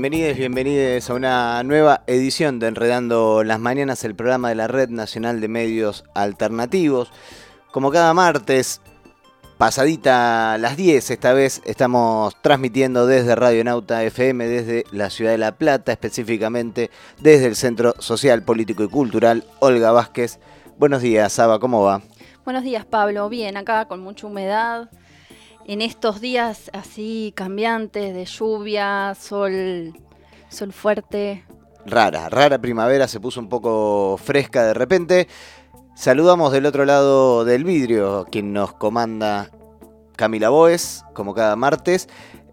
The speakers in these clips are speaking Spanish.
Bienvenidos, bienvenidos a una nueva edición de Enredando las Mañanas, el programa de la Red Nacional de Medios Alternativos. Como cada martes, pasadita las 10, esta vez estamos transmitiendo desde Radio Nauta FM, desde la ciudad de La Plata, específicamente desde el Centro Social, Político y Cultural Olga Vázquez. Buenos días, Saba, ¿cómo va? Buenos días, Pablo. Bien, acá con mucha humedad, en estos días así cambiantes de lluvia, sol, sol fuerte. Rara, rara primavera, se puso un poco fresca de repente. Saludamos del otro lado del vidrio, quien nos comanda Camila Boes, como cada martes.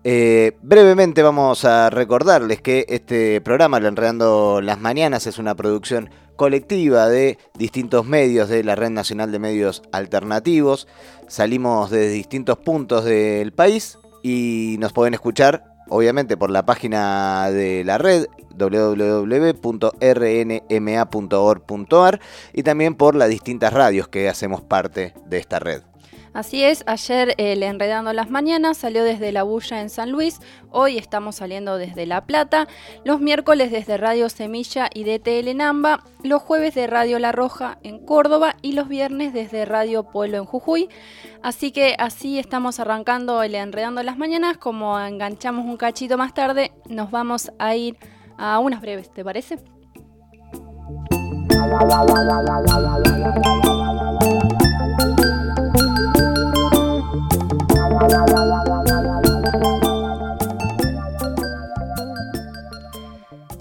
Eh, brevemente vamos a recordarles que este programa, Lo Enredando las Mañanas, es una producción colectiva de distintos medios de la Red Nacional de Medios Alternativos. Salimos de distintos puntos del país y nos pueden escuchar, obviamente, por la página de la red www.rnma.org.ar y también por las distintas radios que hacemos parte de esta red. Así es, ayer el Enredando las Mañanas salió desde La Bulla en San Luis, hoy estamos saliendo desde La Plata, los miércoles desde Radio Semilla y DTL Namba, los jueves de Radio La Roja en Córdoba y los viernes desde Radio Pueblo en Jujuy. Así que así estamos arrancando el Enredando las Mañanas, como enganchamos un cachito más tarde, nos vamos a ir a unas breves, ¿te parece?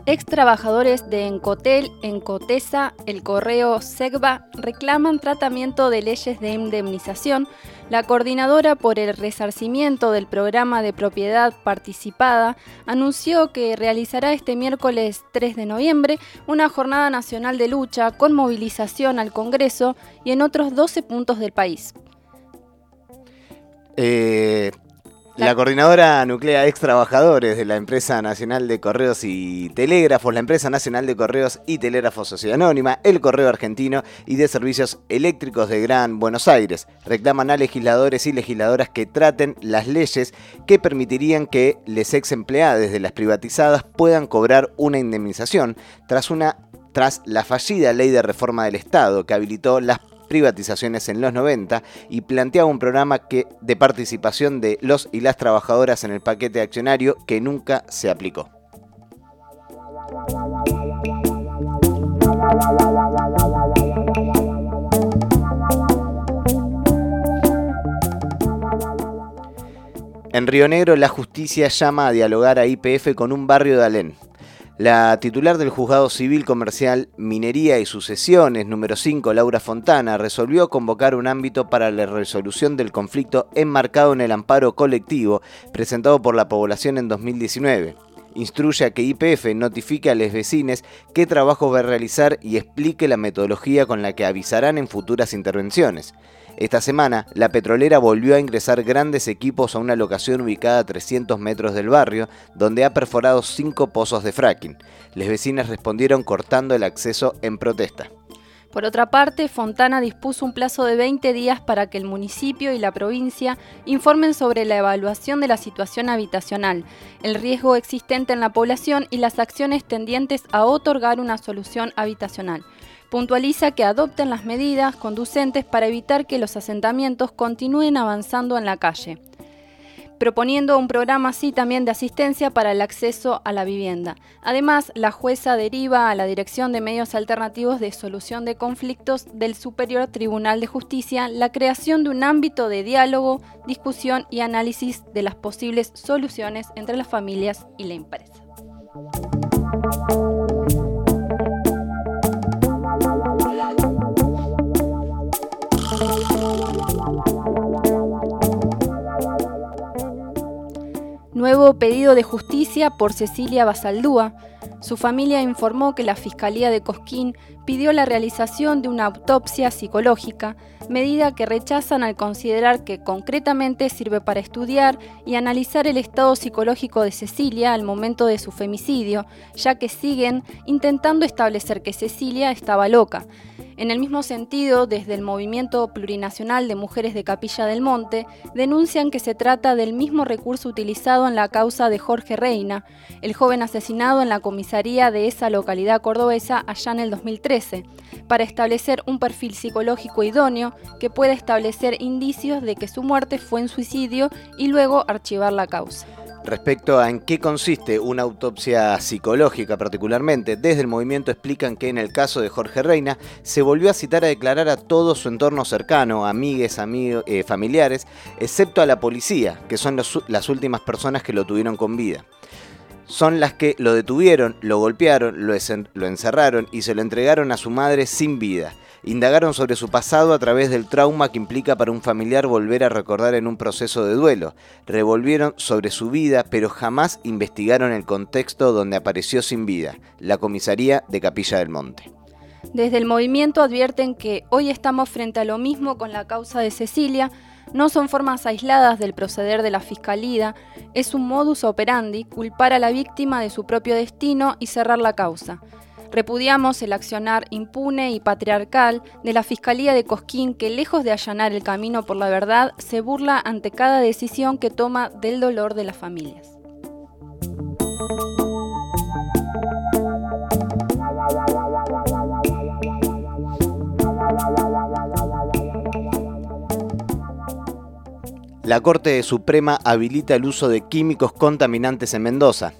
Ex trabajadores de Encotel, Encotesa, El Correo, SEGBA reclaman tratamiento de leyes de indemnización. La coordinadora por el resarcimiento del programa de propiedad participada anunció que realizará este miércoles 3 de noviembre una jornada nacional de lucha con movilización al Congreso y en otros 12 puntos del país. Eh, la coordinadora nuclea ex trabajadores de la Empresa Nacional de Correos y Telégrafos, la Empresa Nacional de Correos y Telégrafos Sociedad Anónima, el Correo Argentino y de Servicios Eléctricos de Gran Buenos Aires. Reclaman a legisladores y legisladoras que traten las leyes que permitirían que les ex empleados de las privatizadas puedan cobrar una indemnización tras una tras la fallida ley de reforma del Estado que habilitó las privatizaciones en los 90 y planteaba un programa que, de participación de los y las trabajadoras en el paquete accionario que nunca se aplicó. En Río Negro la justicia llama a dialogar a IPF con un barrio de Alén. La titular del Juzgado Civil Comercial Minería y Sucesiones número 5, Laura Fontana, resolvió convocar un ámbito para la resolución del conflicto enmarcado en el amparo colectivo presentado por la población en 2019. Instruye a que IPF notifique a los vecinos qué trabajo va a realizar y explique la metodología con la que avisarán en futuras intervenciones. Esta semana, la petrolera volvió a ingresar grandes equipos a una locación ubicada a 300 metros del barrio, donde ha perforado cinco pozos de fracking. Las vecinas respondieron cortando el acceso en protesta. Por otra parte, Fontana dispuso un plazo de 20 días para que el municipio y la provincia informen sobre la evaluación de la situación habitacional, el riesgo existente en la población y las acciones tendientes a otorgar una solución habitacional. Puntualiza que adopten las medidas conducentes para evitar que los asentamientos continúen avanzando en la calle, proponiendo un programa así también de asistencia para el acceso a la vivienda. Además, la jueza deriva a la Dirección de Medios Alternativos de Solución de Conflictos del Superior Tribunal de Justicia la creación de un ámbito de diálogo, discusión y análisis de las posibles soluciones entre las familias y la empresa. Nuevo pedido de justicia por Cecilia Basaldúa. Su familia informó que la Fiscalía de Cosquín pidió la realización de una autopsia psicológica, medida que rechazan al considerar que concretamente sirve para estudiar y analizar el estado psicológico de Cecilia al momento de su femicidio, ya que siguen intentando establecer que Cecilia estaba loca. En el mismo sentido, desde el Movimiento Plurinacional de Mujeres de Capilla del Monte, denuncian que se trata del mismo recurso utilizado en la causa de Jorge Reina, el joven asesinado en la comisaría de esa localidad cordobesa allá en el 2013, para establecer un perfil psicológico idóneo que pueda establecer indicios de que su muerte fue en suicidio y luego archivar la causa. Respecto a en qué consiste una autopsia psicológica particularmente, desde el movimiento explican que en el caso de Jorge Reina se volvió a citar a declarar a todo su entorno cercano, amigues, amigos, eh, familiares, excepto a la policía, que son las últimas personas que lo tuvieron con vida. Son las que lo detuvieron, lo golpearon, lo encerraron y se lo entregaron a su madre sin vida indagaron sobre su pasado a través del trauma que implica para un familiar volver a recordar en un proceso de duelo. Revolvieron sobre su vida, pero jamás investigaron el contexto donde apareció sin vida, la comisaría de Capilla del Monte. Desde el movimiento advierten que hoy estamos frente a lo mismo con la causa de Cecilia, no son formas aisladas del proceder de la fiscalía, es un modus operandi culpar a la víctima de su propio destino y cerrar la causa. Repudiamos el accionar impune y patriarcal de la Fiscalía de Cosquín que lejos de allanar el camino por la verdad, se burla ante cada decisión que toma del dolor de las familias. La Corte Suprema habilita el uso de químicos contaminantes en Mendoza.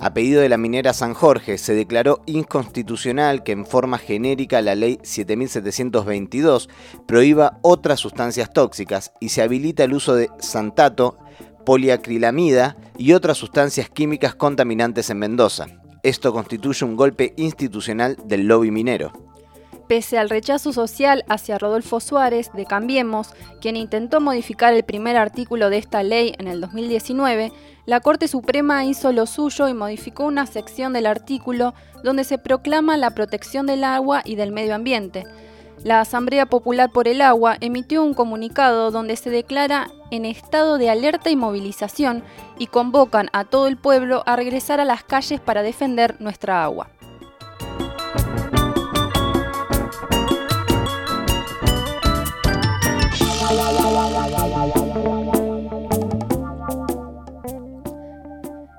A pedido de la minera San Jorge, se declaró inconstitucional que en forma genérica la ley 7722 prohíba otras sustancias tóxicas y se habilita el uso de santato, poliacrilamida y otras sustancias químicas contaminantes en Mendoza. Esto constituye un golpe institucional del lobby minero. Pese al rechazo social hacia Rodolfo Suárez de Cambiemos, quien intentó modificar el primer artículo de esta ley en el 2019, la Corte Suprema hizo lo suyo y modificó una sección del artículo donde se proclama la protección del agua y del medio ambiente. La Asamblea Popular por el Agua emitió un comunicado donde se declara en estado de alerta y movilización y convocan a todo el pueblo a regresar a las calles para defender nuestra agua.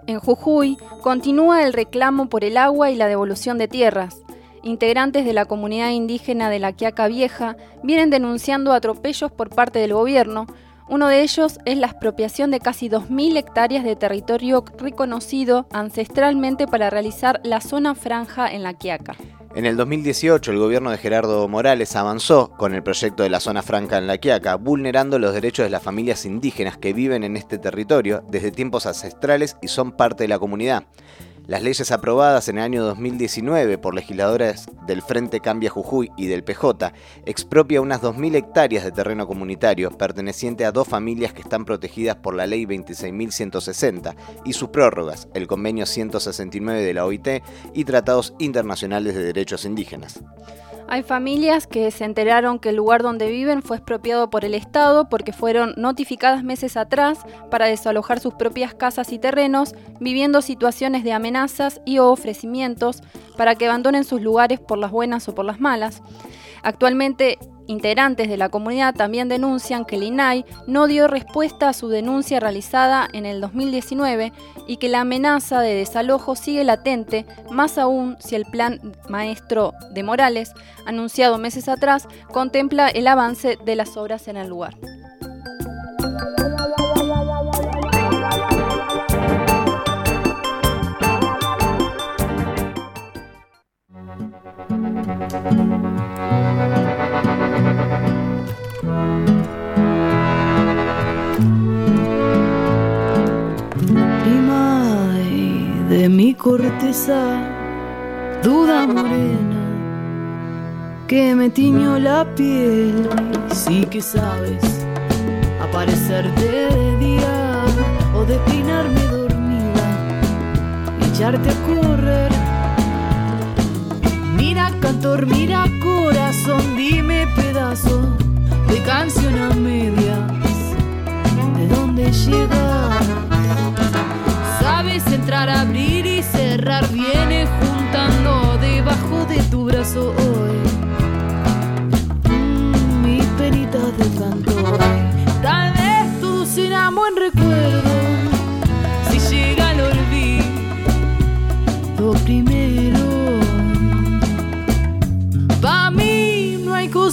En Jujuy continúa el reclamo por el agua y la devolución de tierras. Integrantes de la comunidad indígena de la Quiaca Vieja vienen denunciando atropellos por parte del gobierno. Uno de ellos es la expropiación de casi 2.000 hectáreas de territorio reconocido ancestralmente para realizar la zona franja en la Quiaca. En el 2018, el gobierno de Gerardo Morales avanzó con el proyecto de la zona franca en La Quiaca, vulnerando los derechos de las familias indígenas que viven en este territorio desde tiempos ancestrales y son parte de la comunidad. Las leyes aprobadas en el año 2019 por legisladores del Frente Cambia Jujuy y del PJ expropia unas 2.000 hectáreas de terreno comunitario perteneciente a dos familias que están protegidas por la Ley 26.160 y sus prórrogas, el Convenio 169 de la OIT y tratados internacionales de derechos indígenas. Hay familias que se enteraron que el lugar donde viven fue expropiado por el Estado porque fueron notificadas meses atrás para desalojar sus propias casas y terrenos, viviendo situaciones de amenazas y ofrecimientos para que abandonen sus lugares por las buenas o por las malas. Actualmente Integrantes de la comunidad también denuncian que el INAI no dio respuesta a su denuncia realizada en el 2019 y que la amenaza de desalojo sigue latente, más aún si el plan maestro de Morales, anunciado meses atrás, contempla el avance de las obras en el lugar. De mi corteza, duda morena, que me tiñó la piel. Sí que sabes aparecerte de día o declinarme dormida echarte a correr. Mira cantor, mira corazón, dime pedazo de canción a medias. ¿De dónde llegas? Sabes entrar, abrir y cerrar, viene juntando debajo de tu brazo hoy. Mm, mis peritas de cantor, tal vez tú serás buen recuerdo si llega el olvido primero.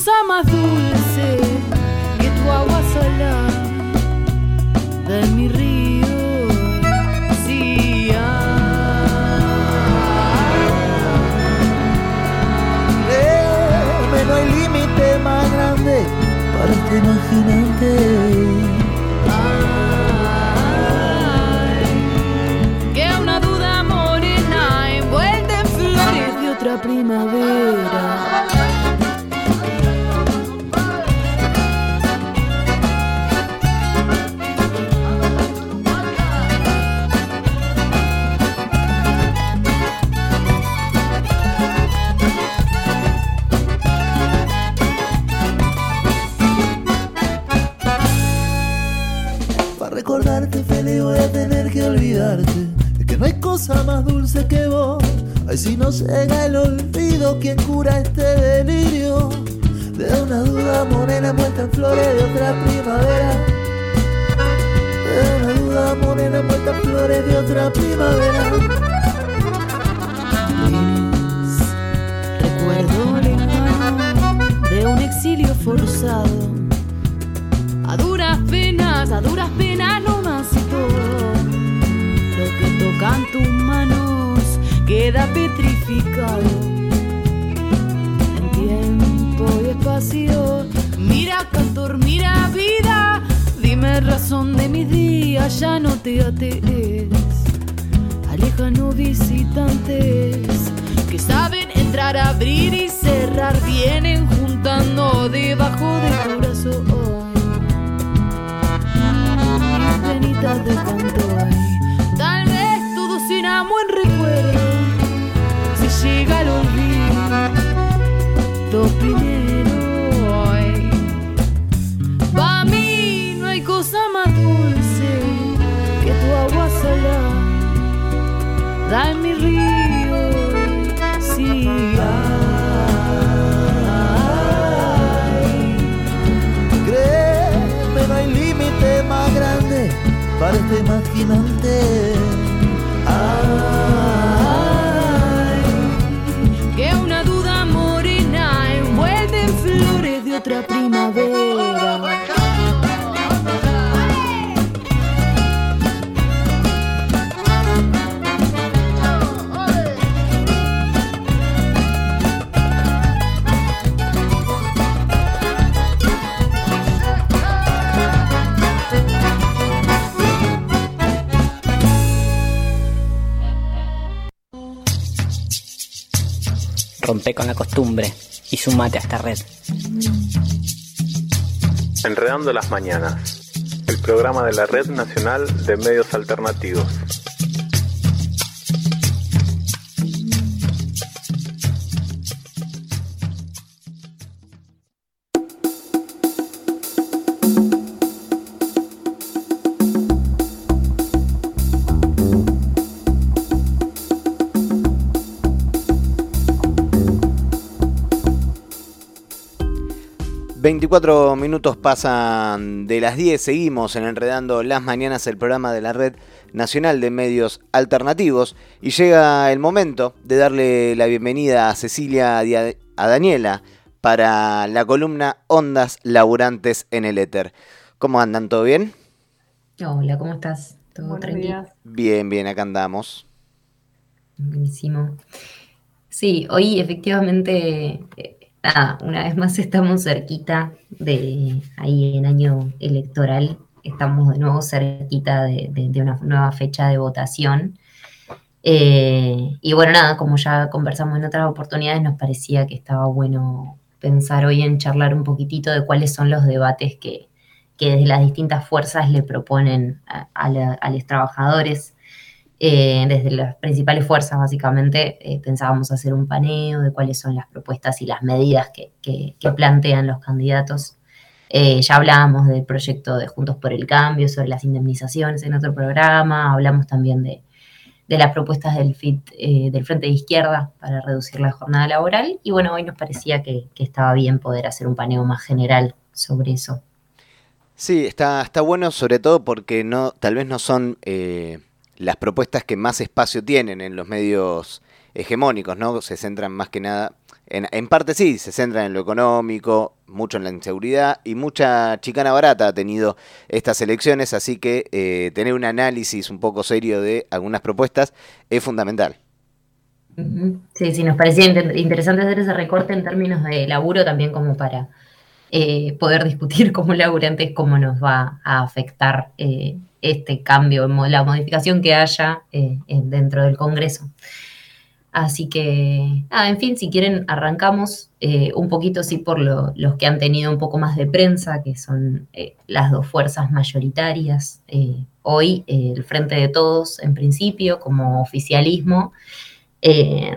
Cosa más dulce que tu agua salada de mi río. Sí, Créeme, no hay límite más grande para este imaginante. Olvido Enredando las Mañanas, el programa de la Red Nacional de Medios Alternativos. ...24 minutos pasan de las 10... ...seguimos en Enredando las Mañanas... ...el programa de la Red Nacional de Medios Alternativos... ...y llega el momento de darle la bienvenida a Cecilia y a Daniela... ...para la columna Ondas Laburantes en el Éter. ¿Cómo andan? ¿Todo bien? Hola, ¿cómo estás? ¿Todo Buenos tranquilo? días. Bien, bien, acá andamos. Buenísimo. Sí, hoy efectivamente, eh, nada, una vez más estamos cerquita de ahí en año electoral, estamos de nuevo cerquita de, una nueva fecha de votación. Eh, y bueno, nada, como ya conversamos en otras oportunidades, nos parecía que estaba bueno pensar hoy en charlar un poquitito de cuáles son los debates que, que desde las distintas fuerzas le proponen a los trabajadores. Eh, desde las principales fuerzas, básicamente, eh, pensábamos hacer un paneo de cuáles son las propuestas y las medidas que, plantean los candidatos. Eh, ya hablábamos del proyecto de Juntos por el Cambio, sobre las indemnizaciones en otro programa, hablamos también de, las propuestas del, FIT, del Frente de Izquierda para reducir la jornada laboral. Y bueno, hoy nos parecía que, que estaba bien poder hacer un paneo más general sobre eso. Sí, está, está bueno sobre todo porque no, tal vez no son las propuestas que más espacio tienen en los medios hegemónicos, ¿no? Se centran más que nada en, parte sí, se centran en lo económico, mucho en la inseguridad y mucha chicana barata ha tenido estas elecciones, así que eh, tener un análisis un poco serio de algunas propuestas es fundamental. Sí, sí, nos parecía interesante hacer ese recorte en términos de laburo también como para eh, poder discutir como laburantes cómo nos va a afectar eh, este cambio, la modificación que haya dentro del Congreso. Así que, en fin, si quieren, arrancamos eh, un poquito, sí, por los que han tenido un poco más de prensa, que son eh, las dos fuerzas mayoritarias. Eh, hoy, el Frente de Todos, en principio, como oficialismo,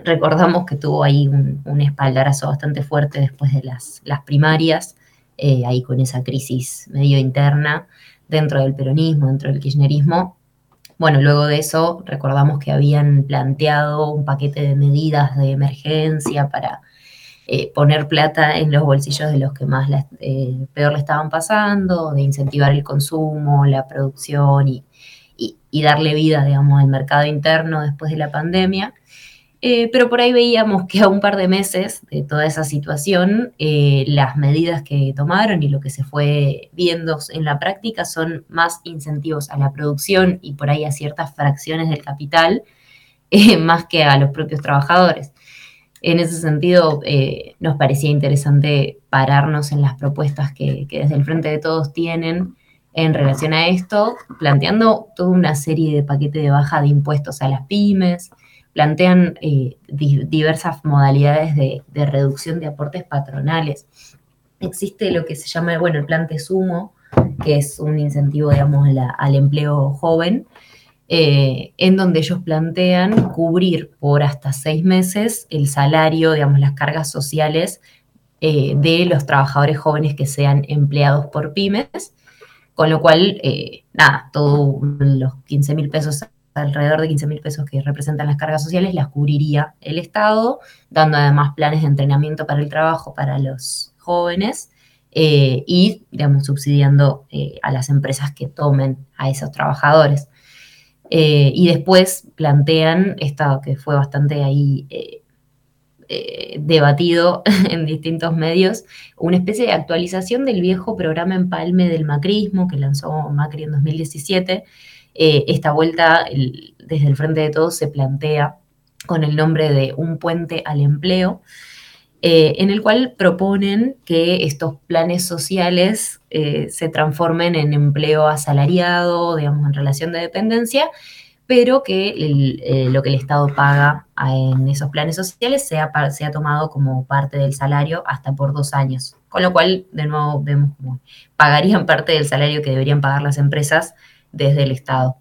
recordamos que tuvo ahí un, espaldarazo bastante fuerte después de las primarias, ahí con esa crisis medio interna dentro del peronismo, dentro del kirchnerismo, bueno, luego de eso recordamos que habían planteado un paquete de medidas de emergencia para eh, poner plata en los bolsillos de los que más eh, peor le estaban pasando, de incentivar el consumo, la producción y, y darle vida, digamos, al mercado interno después de la pandemia. Eh, pero por ahí veíamos que a un par de meses de toda esa situación, eh, las medidas que tomaron y lo que se fue viendo en la práctica son más incentivos a la producción y por ahí a ciertas fracciones del capital, eh, más que a los propios trabajadores. En ese sentido, nos parecía interesante pararnos en las propuestas que, que desde el Frente de Todos tienen en relación a esto, planteando toda una serie de paquetes de baja de impuestos a las pymes, plantean eh, diversas modalidades de, reducción de aportes patronales. Existe lo que se llama, bueno, el plan de sumo, que es un incentivo, digamos, al empleo joven, eh, en donde ellos plantean cubrir por hasta seis meses el salario, digamos, las cargas sociales eh, de los trabajadores jóvenes que sean empleados por pymes, con lo cual, nada, todos los 15 mil pesos alrededor de 15 mil pesos que representan las cargas sociales, las cubriría el Estado, dando además planes de entrenamiento para el trabajo para los jóvenes eh, y, digamos, subsidiando eh, a las empresas que tomen a esos trabajadores. Eh, y después plantean, esto que fue bastante ahí debatido en distintos medios, una especie de actualización del viejo programa empalme del macrismo que lanzó Macri en 2017, eh, esta vuelta desde el Frente de Todos se plantea con el nombre de Un puente al empleo, eh, en el cual proponen que estos planes sociales eh, se transformen en empleo asalariado, digamos, en relación de dependencia, pero que lo que el Estado paga en esos planes sociales sea, tomado como parte del salario hasta por dos años. Con lo cual, de nuevo, vemos como pagarían parte del salario que deberían pagar las empresas desde el Estado.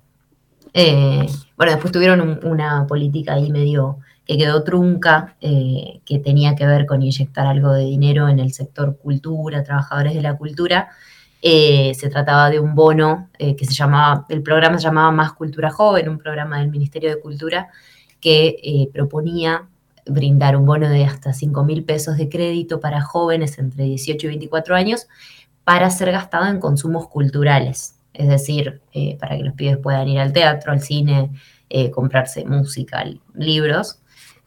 Eh, bueno, después tuvieron una política ahí medio que quedó trunca, eh, que tenía que ver con inyectar algo de dinero en el sector cultura, trabajadores de la cultura. Eh, se trataba de un bono que se llamaba, el programa se llamaba Más Cultura Joven, un programa del Ministerio de Cultura que proponía brindar un bono de hasta 5 mil pesos de crédito para jóvenes entre 18 y 24 años para ser gastado en consumos culturales es decir, eh, para que los pibes puedan ir al teatro, al cine, eh, comprarse música, libros.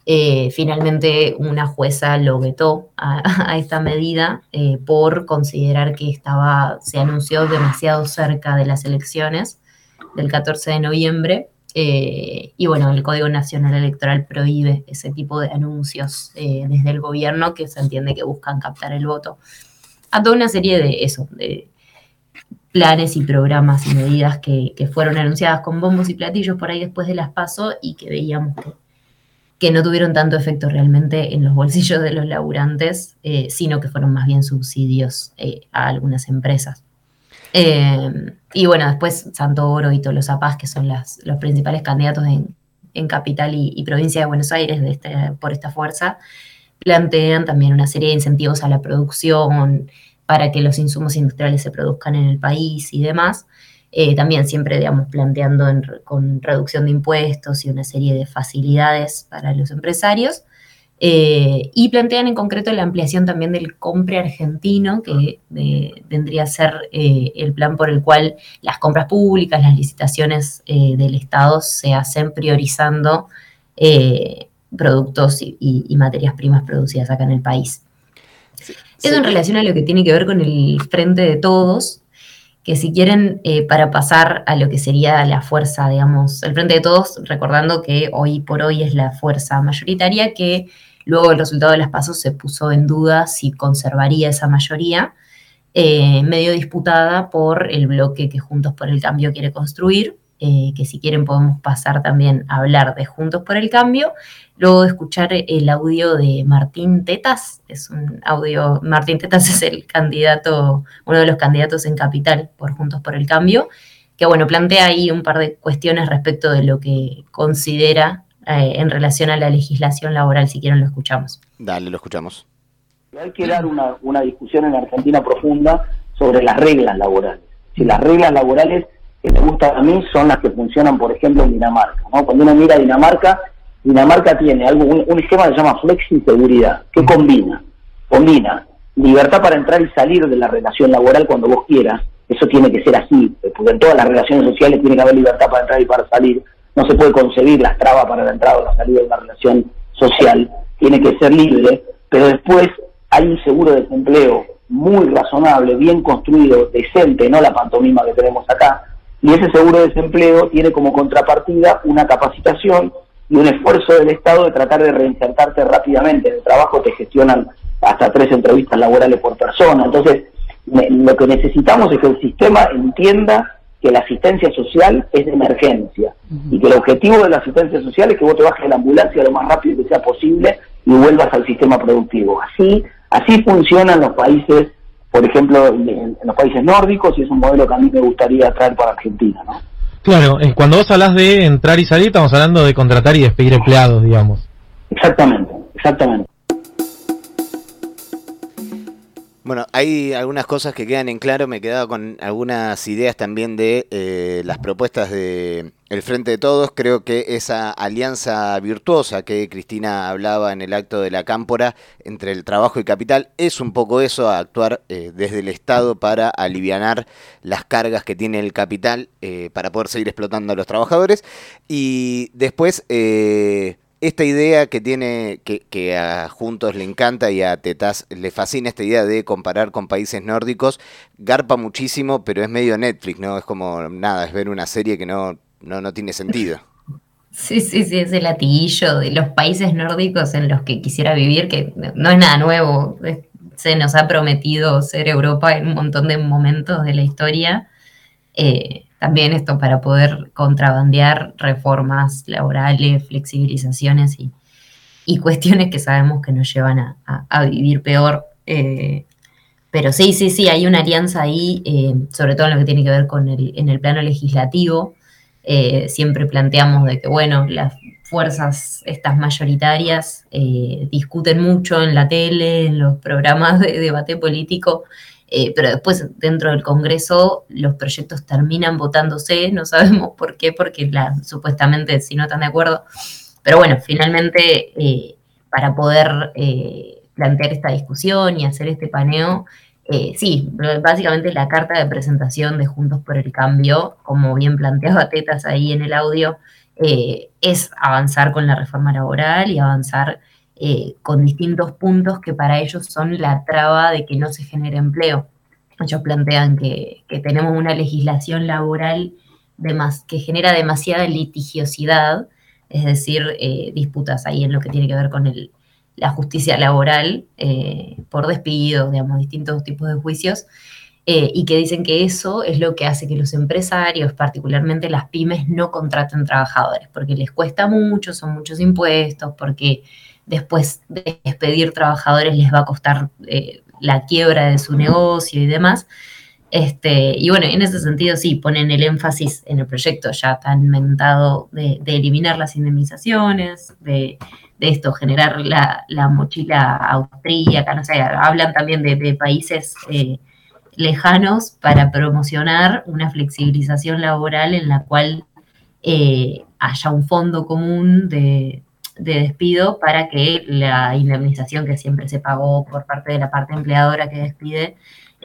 Eh, finalmente una jueza lo vetó a, esta medida por considerar que estaba, se anunció demasiado cerca de las elecciones del 14 de noviembre. y bueno, el Código Nacional Electoral prohíbe ese tipo de anuncios desde el gobierno que se entiende que buscan captar el voto. A toda una serie de eso, de planes y programas y medidas que, fueron anunciadas con bombos y platillos por ahí después de las PASO y que veíamos que, no tuvieron tanto efecto realmente en los bolsillos de los laburantes, eh, sino que fueron más bien subsidios eh, a algunas empresas. Eh, y bueno, después Santo Oro y Tolosa Paz, que son las, los principales candidatos en, Capital y, provincia de Buenos Aires este, por esta fuerza, plantean también una serie de incentivos a la producción, para que los insumos industriales se produzcan en el país y demás. Eh, también siempre, digamos, planteando con reducción de impuestos y una serie de facilidades para los empresarios. Eh, y plantean en concreto la ampliación también del compre argentino, que vendría a ser eh, el plan por el cual las compras públicas, las licitaciones del Estado se hacen priorizando productos y, materias primas producidas acá en el país. Eso en relación a lo que tiene que ver con el frente de todos, que si quieren, eh, para pasar a lo que sería la fuerza, digamos, el frente de todos, recordando que hoy por hoy es la fuerza mayoritaria, que luego el resultado de las pasos se puso en duda si conservaría esa mayoría, eh, medio disputada por el bloque que Juntos por el Cambio quiere construir, eh, que si quieren podemos pasar también a hablar de Juntos por el Cambio, luego de escuchar el audio de Martín Tetas, es un audio, Martín Tetas es el candidato, uno de los candidatos en Capital por Juntos por el Cambio, que bueno, plantea ahí un par de cuestiones respecto de lo que considera eh, en relación a la legislación laboral, si quieren lo escuchamos. Dale, lo escuchamos. Hay que dar una, una discusión en Argentina profunda sobre las reglas laborales. Si las reglas laborales que me gustan a mí son las que funcionan, por ejemplo, en Dinamarca. ¿no? Cuando uno mira Dinamarca, Dinamarca tiene algo, un, esquema que se llama flexi seguridad, que combina, combina libertad para entrar y salir de la relación laboral cuando vos quieras, eso tiene que ser así, porque en todas las relaciones sociales tiene que haber libertad para entrar y para salir, no se puede concebir las trabas para la entrada o la salida de una relación social, tiene que ser libre, pero después hay un seguro de desempleo muy razonable, bien construido, decente, no la pantomima que tenemos acá, y ese seguro de desempleo tiene como contrapartida una capacitación y un esfuerzo del Estado de tratar de reinsertarte rápidamente en el trabajo, te gestionan hasta tres entrevistas laborales por persona. Entonces, lo que necesitamos es que el sistema entienda que la asistencia social es de emergencia y que el objetivo de la asistencia social es que vos te bajes de la ambulancia lo más rápido que sea posible y vuelvas al sistema productivo. Así, así funcionan los países por ejemplo, en, los países nórdicos y es un modelo que a mí me gustaría traer para Argentina, ¿no? Claro, cuando vos hablas de entrar y salir, estamos hablando de contratar y despedir empleados, digamos. Exactamente, exactamente. Bueno, hay algunas cosas que quedan en claro. Me he quedado con algunas ideas también de eh, las propuestas de el Frente de Todos. Creo que esa alianza virtuosa que Cristina hablaba en el acto de la cámpora entre el trabajo y capital es un poco eso, actuar eh, desde el Estado para aliviar las cargas que tiene el capital eh, para poder seguir explotando a los trabajadores. Y después esta idea que tiene, que, a Juntos le encanta y a Tetas le fascina esta idea de comparar con países nórdicos, garpa muchísimo, pero es medio Netflix, ¿no? Es como nada, es ver una serie que no, no, no tiene sentido. Sí, sí, sí, es el latiguillo de los países nórdicos en los que quisiera vivir, que no es nada nuevo. Se nos ha prometido ser Europa en un montón de momentos de la historia. Eh, también esto para poder contrabandear reformas laborales, flexibilizaciones y, cuestiones que sabemos que nos llevan a, vivir peor. Eh, pero sí, sí, sí, hay una alianza ahí, eh, sobre todo en lo que tiene que ver con el, en el plano legislativo. Eh, siempre planteamos de que, bueno, las fuerzas estas mayoritarias discuten mucho en la tele, en los programas de debate político, eh, pero después dentro del Congreso los proyectos terminan votándose, no sabemos por qué, porque supuestamente si no están de acuerdo. Pero bueno, finalmente eh, para poder eh, plantear esta discusión y hacer este paneo, sí, básicamente la carta de presentación de Juntos por el Cambio, como bien planteaba Tetas ahí en el audio, es avanzar con la reforma laboral y avanzar eh, con distintos puntos que para ellos son la traba de que no se genere empleo. Ellos plantean que, tenemos una legislación laboral que genera demasiada litigiosidad, es decir, eh, disputas ahí en lo que tiene que ver con la justicia laboral eh, por despido, digamos, distintos tipos de juicios, y que dicen que eso es lo que hace que los empresarios, particularmente las pymes, no contraten trabajadores, porque les cuesta mucho, son muchos impuestos, porque después de despedir trabajadores les va a costar eh, la quiebra de su negocio y demás. Este, y bueno, en ese sentido sí, ponen el énfasis en el proyecto ya tan inventado de, eliminar las indemnizaciones, de, esto, generar la, mochila austríaca, no sé, hablan también de, países eh, lejanos para promocionar una flexibilización laboral en la cual eh, haya un fondo común de, de despido para que la indemnización que siempre se pagó por parte de la parte empleadora que despide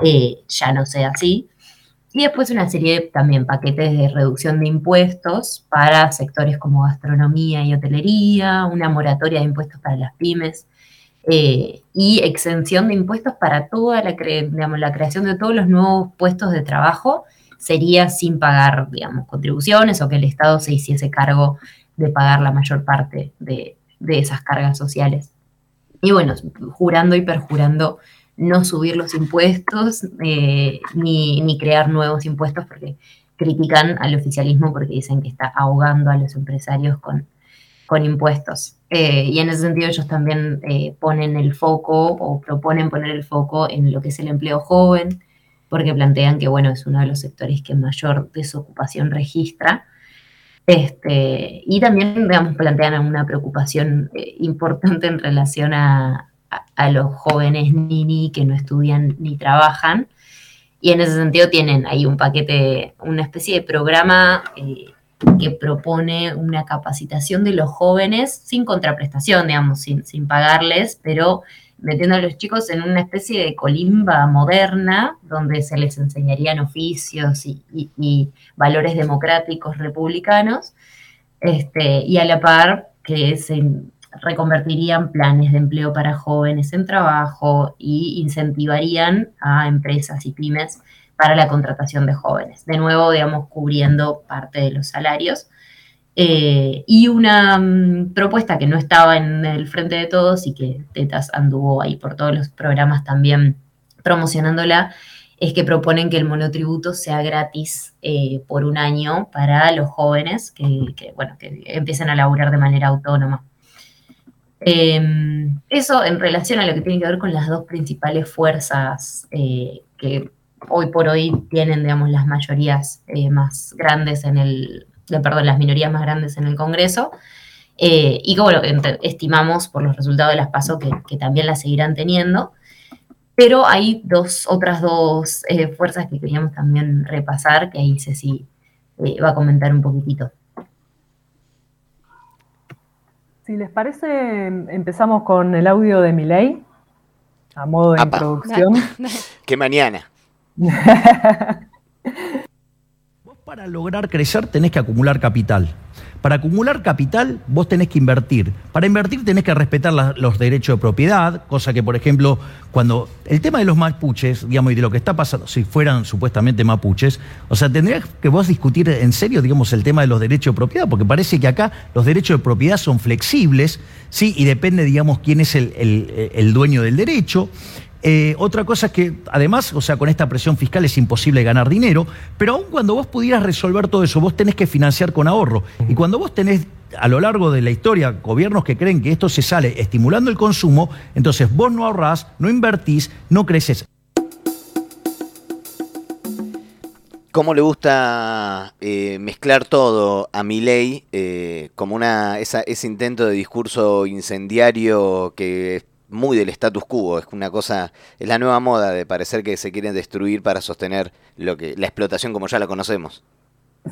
eh, ya no sea así. Y después una serie de también paquetes de reducción de impuestos para sectores como gastronomía y hotelería, una moratoria de impuestos para las pymes eh, y exención de impuestos para toda la, digamos, la creación de todos los nuevos puestos de trabajo sería sin pagar, digamos, contribuciones o que el Estado se hiciese cargo de pagar la mayor parte de, de esas cargas sociales. Y bueno, jurando y perjurando no subir los impuestos eh, ni, crear nuevos impuestos porque critican al oficialismo porque dicen que está ahogando a los empresarios con, con impuestos. Eh, y en ese sentido ellos también eh, ponen el foco o proponen poner el foco en lo que es el empleo joven, porque plantean que bueno, es uno de los sectores que mayor desocupación registra. Este, y también, digamos, plantean una preocupación importante en relación a, a, los jóvenes nini que no estudian ni trabajan. Y en ese sentido tienen ahí un paquete, una especie de programa eh, que propone una capacitación de los jóvenes sin contraprestación, digamos, sin, sin pagarles, pero metiendo a los chicos en una especie de colimba moderna donde se les enseñarían oficios y, valores democráticos republicanos, este, y a la par que se, reconvertirían planes de empleo para jóvenes en trabajo y incentivarían a empresas y pymes para la contratación de jóvenes. De nuevo, digamos, cubriendo parte de los salarios. Eh, y una mm, propuesta que no estaba en el frente de todos y que Tetas anduvo ahí por todos los programas también promocionándola, es que proponen que el monotributo sea gratis eh, por un año para los jóvenes que, bueno, que empiecen a laburar de manera autónoma. Em, eso en relación a lo que tiene que ver con las dos principales fuerzas eh, que hoy por hoy tienen, digamos, las mayorías eh, más grandes en el, perdón, las minorías más grandes en el Congreso, eh, y que, bueno, estimamos por los resultados de las PASO que, también las seguirán teniendo, pero hay dos, otras dos fuerzas que queríamos también repasar, que ahí Ceci va a comentar un poquitito. Si les parece, empezamos con el audio de Miley, a modo de introducción. que mañana. Vos para lograr crecer tenés que acumular capital. Para acumular capital, vos tenés que invertir. Para invertir tenés que respetar los derechos de propiedad, cosa que, por ejemplo, cuando el tema de los mapuches, digamos, y de lo que está pasando, si fueran supuestamente mapuches, o sea, tendrías que vos discutir en serio, digamos, el tema de los derechos de propiedad, porque parece que acá los derechos de propiedad son flexibles, ¿sí? Y depende, digamos, quién es el, el dueño del derecho. Eh, otra cosa es que, además, o sea, con esta presión fiscal es imposible ganar dinero, pero aun cuando vos pudieras resolver todo eso, vos tenés que financiar con ahorro. Y cuando vos tenés a lo largo de la historia gobiernos que creen que esto se sale estimulando el consumo, entonces vos no ahorrás, no invertís, no creces. ¿Cómo le gusta eh, mezclar todo a mi ley eh, como una, ese intento de discurso incendiario que muy del status quo, es una cosa, es la nueva moda de parecer que se quieren destruir para sostener lo que la explotación como ya la conocemos.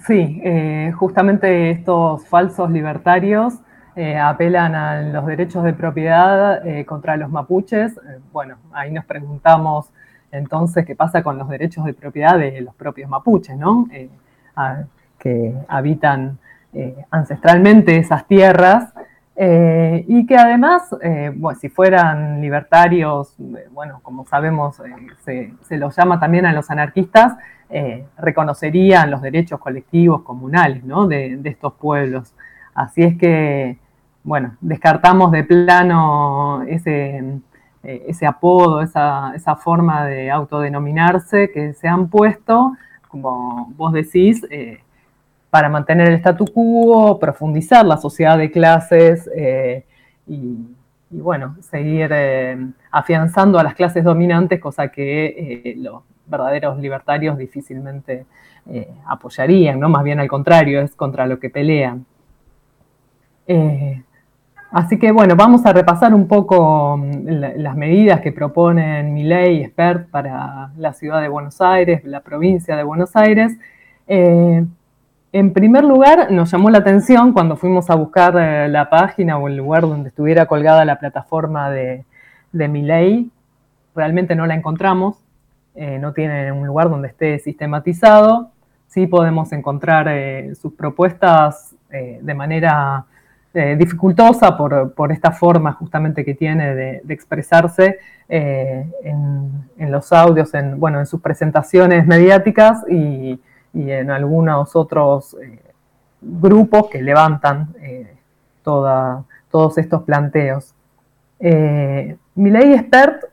Sí, eh, justamente estos falsos libertarios eh, apelan a los derechos de propiedad eh, contra los mapuches. bueno, ahí nos preguntamos entonces qué pasa con los derechos de propiedad de los propios mapuches, ¿no? que habitan ancestralmente esas tierras eh, y que además, eh, bueno, si fueran libertarios, eh, bueno, como sabemos, se, los llama también a los anarquistas, reconocerían los derechos colectivos comunales ¿no? de, estos pueblos. Así es que, bueno, descartamos de plano ese, ese apodo, esa, esa, forma de autodenominarse que se han puesto, como vos decís, para mantener el statu quo, profundizar la sociedad de clases eh, y, bueno, seguir eh, afianzando a las clases dominantes, cosa que eh, los verdaderos libertarios difícilmente apoyarían, ¿no? Más bien al contrario, es contra lo que pelean. Así que bueno, vamos a repasar un poco mm, las medidas que proponen mi ley expert para la ciudad de Buenos Aires, la provincia de Buenos Aires. En primer lugar, nos llamó la atención cuando fuimos a buscar eh, la página o el lugar donde estuviera colgada la plataforma de, de mi ley. Realmente no la encontramos. no tiene un lugar donde esté sistematizado. Sí podemos encontrar sus propuestas de manera dificultosa por, esta forma justamente que tiene de, expresarse en, los audios, en, bueno, en sus presentaciones mediáticas y, y en algunos otros grupos que levantan todos estos planteos. Eh, Miley y Expert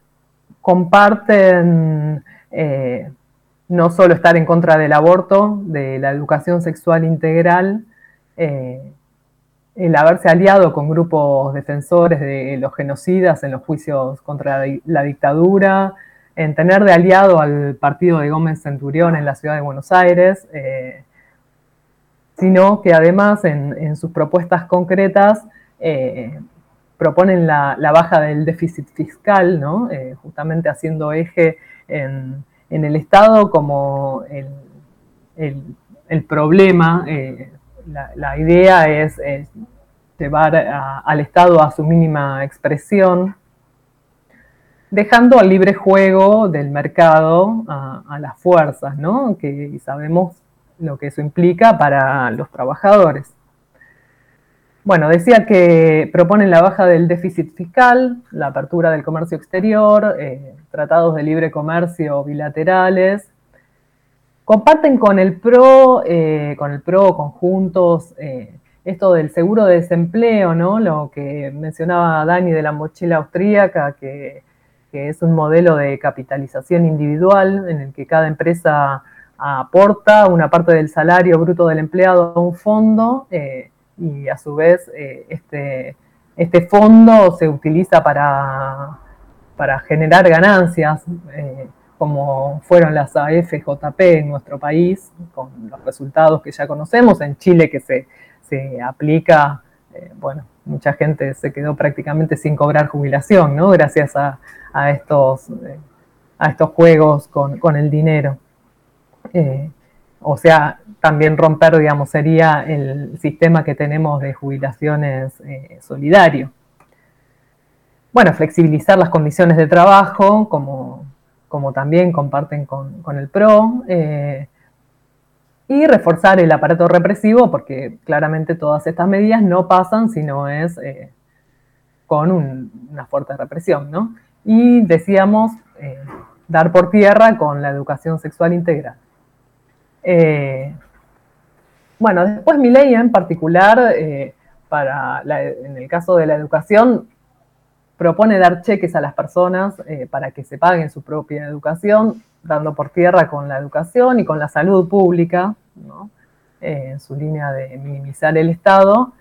comparten eh, no solo estar en contra del aborto, de la educación sexual integral, eh, el haberse aliado con grupos defensores de los genocidas en los juicios contra la dictadura, en tener de aliado al partido de Gómez Centurión en la ciudad de Buenos Aires, eh, sino que además en, sus propuestas concretas proponen la, baja del déficit fiscal, ¿no? Eh, justamente haciendo eje en, el Estado como el, problema. Eh, la, idea es, llevar al Estado a su mínima expresión, dejando al libre juego del mercado a, las fuerzas, ¿no? que sabemos lo que eso implica para los trabajadores. Bueno, decía que proponen la baja del déficit fiscal, la apertura del comercio exterior, eh, tratados de libre comercio bilaterales. Comparten con el PRO, eh, con el PRO conjuntos, eh, esto del seguro de desempleo, ¿no? Lo que mencionaba Dani de la mochila austríaca, que, que es un modelo de capitalización individual en el que cada empresa aporta una parte del salario bruto del empleado a un fondo y a su vez eh, este, este fondo se utiliza para, para generar ganancias, eh, como fueron las AFJP en nuestro país, con los resultados que ya conocemos, en Chile que se, se aplica, eh, bueno, mucha gente se quedó prácticamente sin cobrar jubilación, ¿no? Gracias a, a estos, a estos juegos con, con el dinero. o sea, también romper, digamos, sería el sistema que tenemos de jubilaciones eh, solidario. Bueno, flexibilizar las condiciones de trabajo, como, como también comparten con, el PRO, eh, y reforzar el aparato represivo, porque claramente todas estas medidas no pasan si no es eh, con una fuerte represión, ¿no? Y decíamos, dar por tierra con la educación sexual integral. Bueno, después mi ley en particular, eh, para en el caso de la educación, propone dar cheques a las personas eh, para que se paguen su propia educación, dando por tierra con la educación y con la salud pública, eh, en su línea de minimizar el Estado.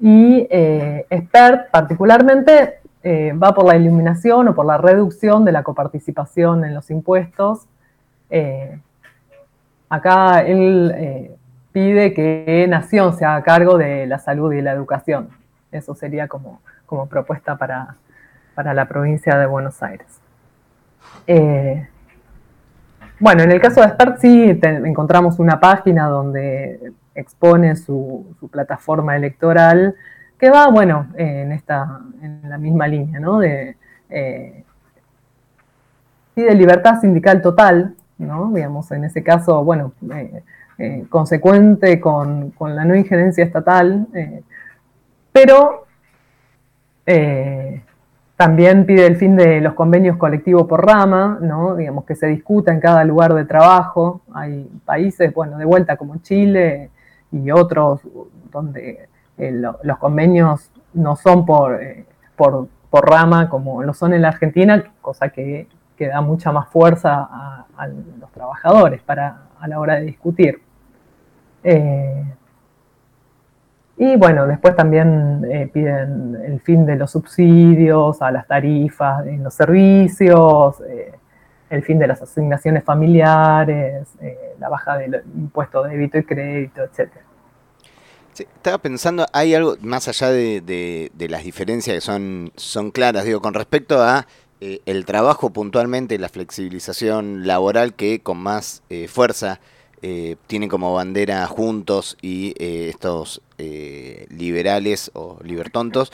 Y expert particularmente va por la eliminación o por la reducción de la coparticipación en los impuestos. acá él pide que Nación se haga cargo de la salud y la educación. Eso sería como, como propuesta para, la provincia de Buenos Aires. Eh, bueno, en el caso de Spert sí encontramos una página donde expone su, plataforma electoral que va, bueno, en, esta, en la misma línea, ¿no? De, eh, pide libertad sindical total, ¿no? Digamos, en ese caso, bueno, eh, eh, consecuente con, la no injerencia estatal, pero también pide el fin de los convenios colectivos por rama, ¿no? digamos que se discuta en cada lugar de trabajo. Hay países, bueno, de vuelta como Chile y otros donde los convenios no son por, por, rama como lo son en la Argentina, cosa que, da mucha más fuerza a, los trabajadores para, a la hora de discutir. Eh, y bueno, después también eh, piden el fin de los subsidios a las tarifas en los servicios, eh, el fin de las asignaciones familiares, la baja del impuesto de débito y crédito, etc. estaba pensando, hay algo más allá de, las diferencias que son, son claras, digo, con respecto a el trabajo puntualmente, la flexibilización laboral que con más fuerza eh, tienen como bandera juntos y eh, estos eh, liberales o libertontos.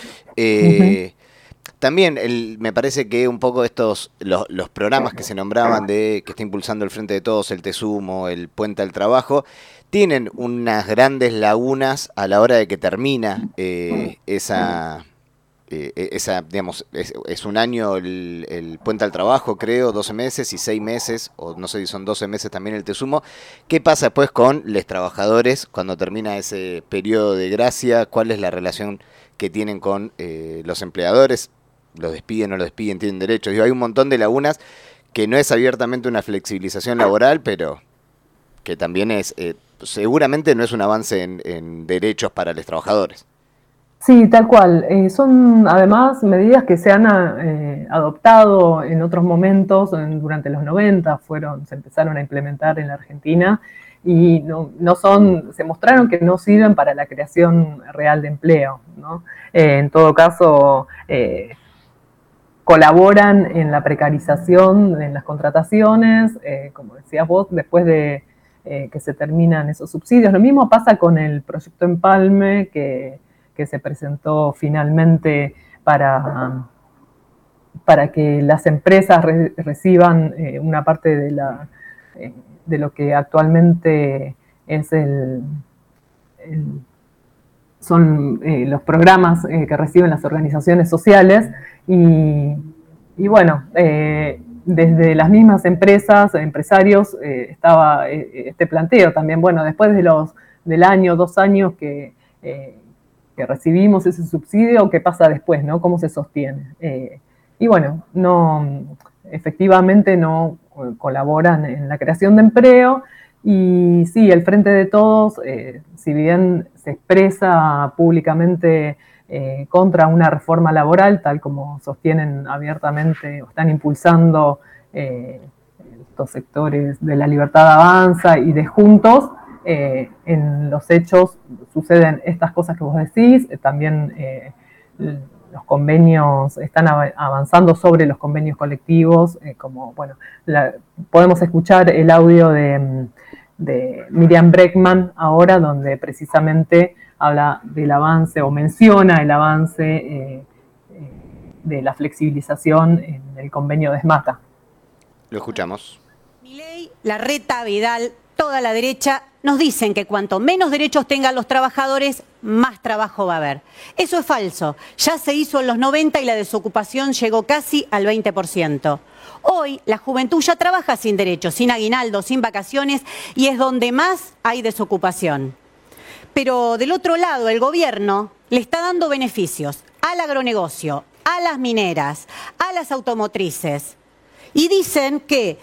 también el, me parece que un poco estos, los, los, programas que se nombraban de que está impulsando el Frente de Todos, el Tesumo, el Puente al Trabajo, tienen unas grandes lagunas a la hora de que termina eh, esa, eh, esa, digamos, es, un año el, Puente al Trabajo, creo, 12 meses y 6 meses, o no sé si son 12 meses también el Tesumo. ¿Qué pasa después con los trabajadores cuando termina ese periodo de gracia? ¿Cuál es la relación que tienen con eh, los empleadores? ¿Los despiden o los despiden? ¿Tienen derechos? hay un montón de lagunas que no es abiertamente una flexibilización laboral, pero que también es seguramente no es un avance en, derechos para los trabajadores. Sí, tal cual. Eh, son además medidas que se han eh, adoptado en otros momentos, durante los 90 fueron, se empezaron a implementar en la Argentina y no, son, se mostraron que no sirven para la creación real de empleo. Eh, en todo caso, colaboran en la precarización, en las contrataciones, como decías vos, después de eh, que se terminan esos subsidios. Lo mismo pasa con el proyecto Empalme que, que se presentó finalmente para, para que las empresas reciban eh, una parte de, la, eh, de lo que actualmente es el, son los programas que reciben las organizaciones sociales y, y bueno, desde las mismas empresas, empresarios, eh, estaba eh, este planteo también. Bueno, después de los, del año, dos años que, eh, que recibimos ese subsidio, ¿qué pasa después? ¿no? ¿Cómo se sostiene? y bueno, no, efectivamente no colaboran en la creación de empleo. Y sí, el Frente de Todos, si bien se expresa públicamente eh, contra una reforma laboral, tal como sostienen abiertamente o están impulsando eh, estos sectores de la libertad avanza y de juntos. Eh, en los hechos suceden estas cosas que vos decís, también los convenios están avanzando sobre los convenios colectivos, como, bueno, podemos escuchar el audio de, de Miriam Breckman ahora, donde precisamente habla del avance o menciona el avance eh, eh, de la flexibilización en el convenio de ESMATA. Lo escuchamos. Mi ley, la reta Vidal, toda la derecha nos dicen que cuanto menos derechos tengan los trabajadores, más trabajo va a haber. Eso es falso. Ya se hizo en los 90 y la desocupación llegó casi al 20%. Hoy la juventud ya trabaja sin derechos, sin aguinaldo, sin vacaciones y es donde más hay desocupación. Pero del otro lado, el gobierno le está dando beneficios al agronegocio, a las mineras, a las automotrices. Y dicen que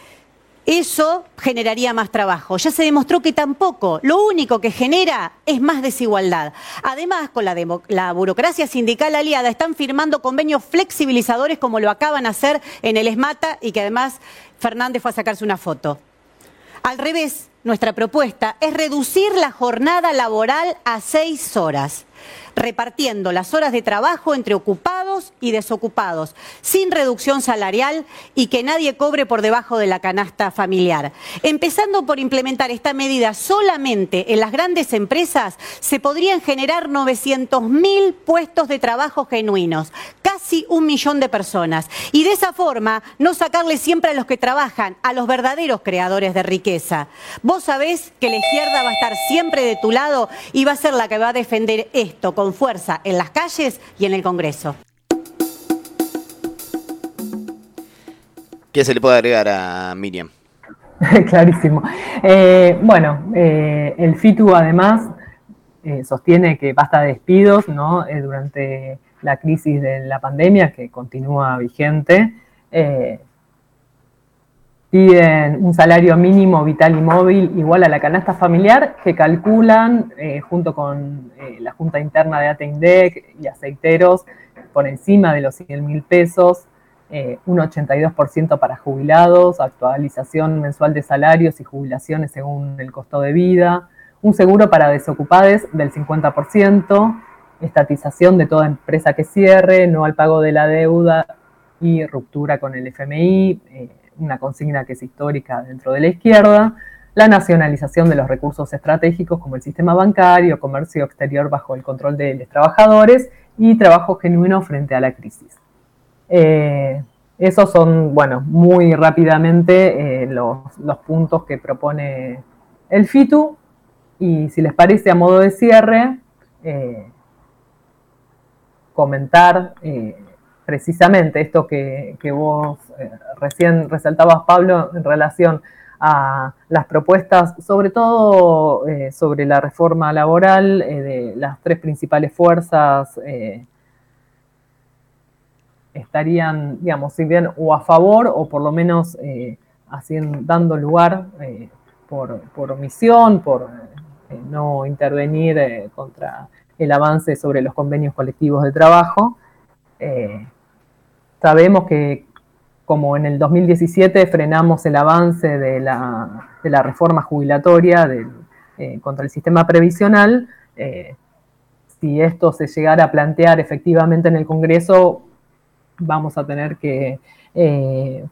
eso generaría más trabajo. Ya se demostró que tampoco. Lo único que genera es más desigualdad. Además, con la, la, burocracia sindical aliada están firmando convenios flexibilizadores como lo acaban de hacer en el ESMATA y que además Fernández fue a sacarse una foto. Al revés, nuestra propuesta es reducir la jornada laboral a seis horas repartiendo las horas de trabajo entre ocupados y desocupados, sin reducción salarial y que nadie cobre por debajo de la canasta familiar. Empezando por implementar esta medida solamente en las grandes empresas, se podrían generar 900.000 puestos de trabajo genuinos, casi un millón de personas. Y de esa forma, no sacarle siempre a los que trabajan, a los verdaderos creadores de riqueza. Vos sabés que la izquierda va a estar siempre de tu lado y va a ser la que va a defender esto fuerza en las calles y en el Congreso. ¿Qué se le puede agregar a Miriam? Clarísimo. Eh, bueno, eh, el FITU además eh, sostiene que basta de despidos ¿no? durante la crisis de la pandemia que continúa vigente piden un salario mínimo vital y móvil igual a la canasta familiar que calculan eh, junto con eh, la Junta Interna de ATEINDEC y aceiteros por encima de los 100 mil pesos, eh, un 82% para jubilados, actualización mensual de salarios y jubilaciones según el costo de vida, un seguro para desocupados del 50%, estatización de toda empresa que cierre, no al pago de la deuda y ruptura con el FMI una consigna que es histórica dentro de la izquierda, la nacionalización de los recursos estratégicos como el sistema bancario, comercio exterior bajo el control de los trabajadores y trabajo genuino frente a la crisis. Eh, esos son, bueno, muy rápidamente eh, los, puntos que propone el FITU. Y si les parece, a modo de cierre, eh, comentar precisamente esto que, vos recién resaltabas, Pablo, en relación a las propuestas, sobre todo sobre la reforma laboral de las tres principales fuerzas estarían, digamos, si bien o a favor o por lo menos eh, dando lugar eh, por, omisión, por eh, no intervenir contra el avance sobre los convenios colectivos de trabajo. Sabemos que como en el 2017 frenamos el avance de la, reforma jubilatoria contra el sistema previsional, si esto se llegara a plantear efectivamente en el Congreso, vamos a tener que eh,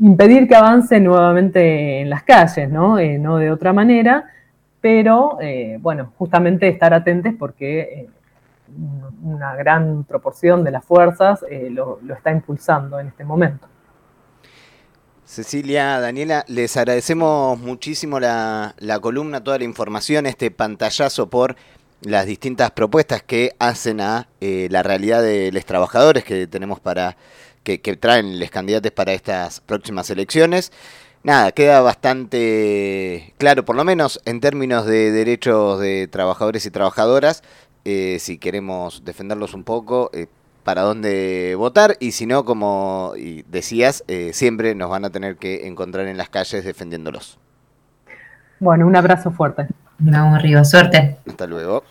impedir que avance nuevamente en las calles, ¿no? Eh, no de otra manera, pero eh, bueno, justamente estar atentos porque una gran proporción de las fuerzas lo, está impulsando en este momento. Cecilia, Daniela, les agradecemos muchísimo la, la columna, toda la información, este pantallazo por las distintas propuestas que hacen a eh, la realidad de los trabajadores que tenemos para que, traen los candidatos para estas próximas elecciones. Nada, queda bastante claro, por lo menos en términos de derechos de trabajadores y trabajadoras, eh, si queremos defenderlos un poco, eh, para dónde votar y si no, como decías, siempre nos van a tener que encontrar en las calles defendiéndolos. Bueno, un abrazo fuerte. Vamos arriba, suerte. Hasta luego.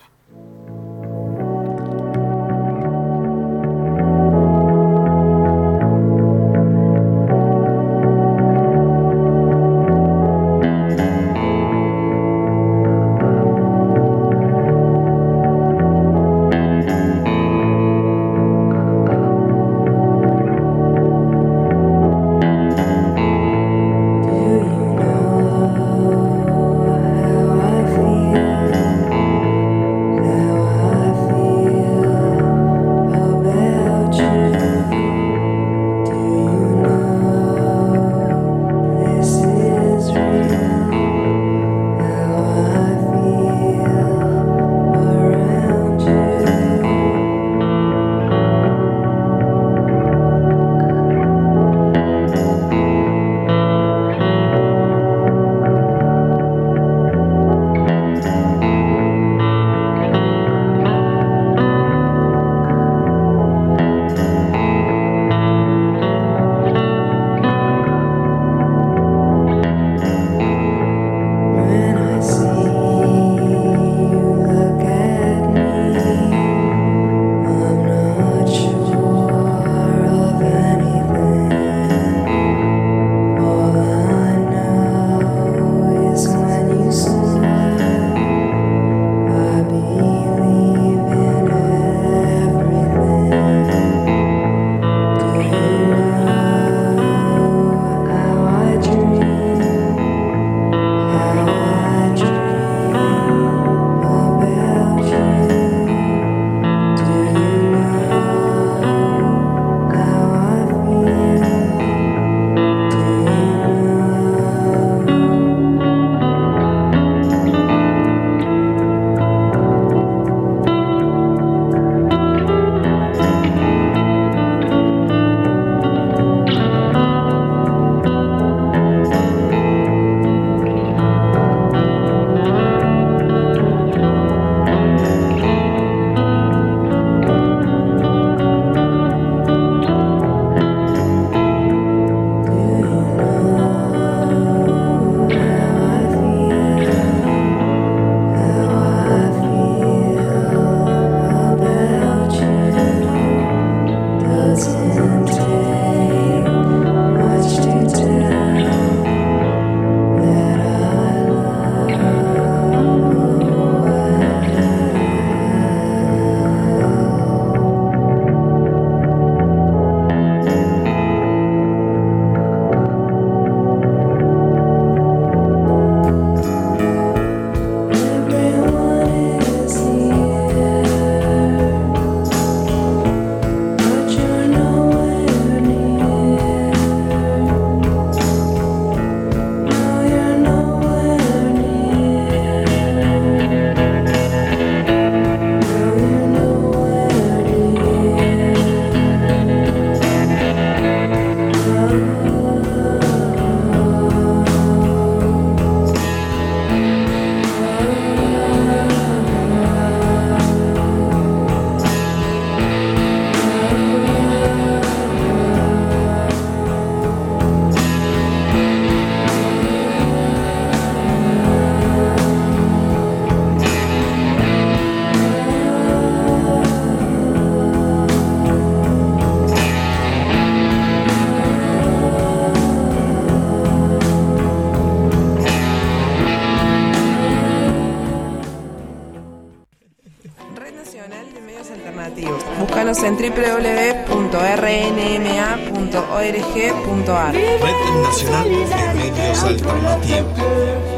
En www.rnma.org.ar. Red Nacional de Medios Alternativos.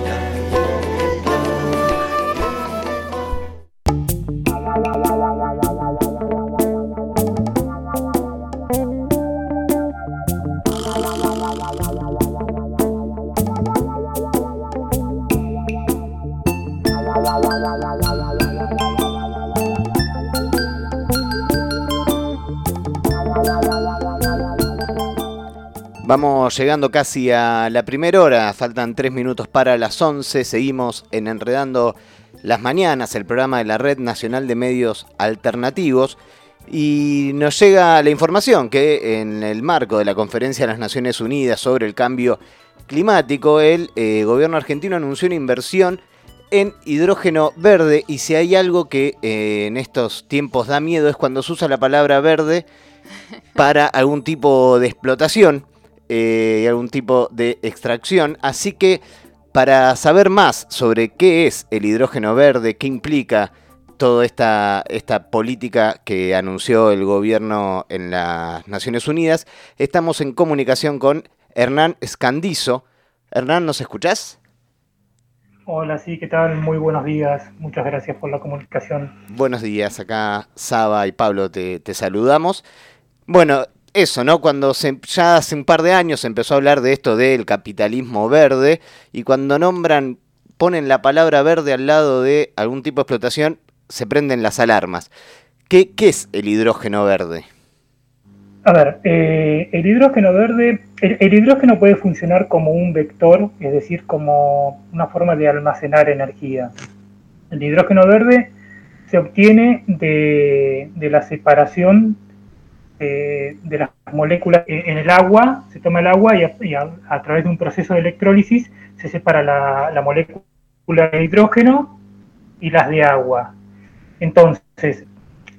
Vamos llegando casi a la primera hora, faltan tres minutos para las 11, seguimos en Enredando las Mañanas, el programa de la Red Nacional de Medios Alternativos, y nos llega la información que en el marco de la Conferencia de las Naciones Unidas sobre el Cambio Climático, el eh, gobierno argentino anunció una inversión en hidrógeno verde, y si hay algo que eh, en estos tiempos da miedo es cuando se usa la palabra verde para algún tipo de explotación eh, y algún tipo de extracción. Así que para saber más sobre qué es el hidrógeno verde, qué implica toda esta, esta política que anunció el gobierno en las Naciones Unidas, estamos en comunicación con Hernán Escandizo. Hernán, ¿nos escuchás? Hola, sí, ¿qué tal? Muy buenos días. Muchas gracias por la comunicación. Buenos días, acá Saba y Pablo te, te saludamos. Bueno, eso, ¿no? Cuando se, ya hace un par de años se empezó a hablar de esto del capitalismo verde y cuando nombran, ponen la palabra verde al lado de algún tipo de explotación, se prenden las alarmas. ¿Qué, qué es el hidrógeno verde? A ver, eh, el hidrógeno verde, el, hidrógeno puede funcionar como un vector, es decir, como una forma de almacenar energía. El hidrógeno verde se obtiene de la separación eh, de las moléculas en el agua, se toma el agua y, a, través de un proceso de electrólisis se separa la, la, molécula de hidrógeno y las de agua. Entonces,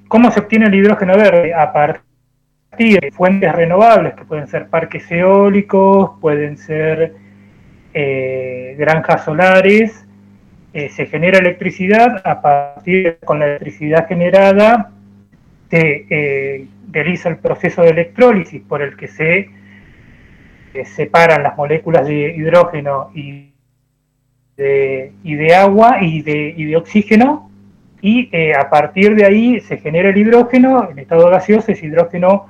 ¿cómo se obtiene el hidrógeno verde? A partir de fuentes renovables, que pueden ser parques eólicos, pueden ser eh, granjas solares, eh, se genera electricidad a partir con la electricidad generada se eh, realiza el proceso de electrólisis por el que se eh, separan las moléculas de hidrógeno y de, agua y de, oxígeno y eh, a partir de ahí se genera el hidrógeno, en estado gaseoso ese hidrógeno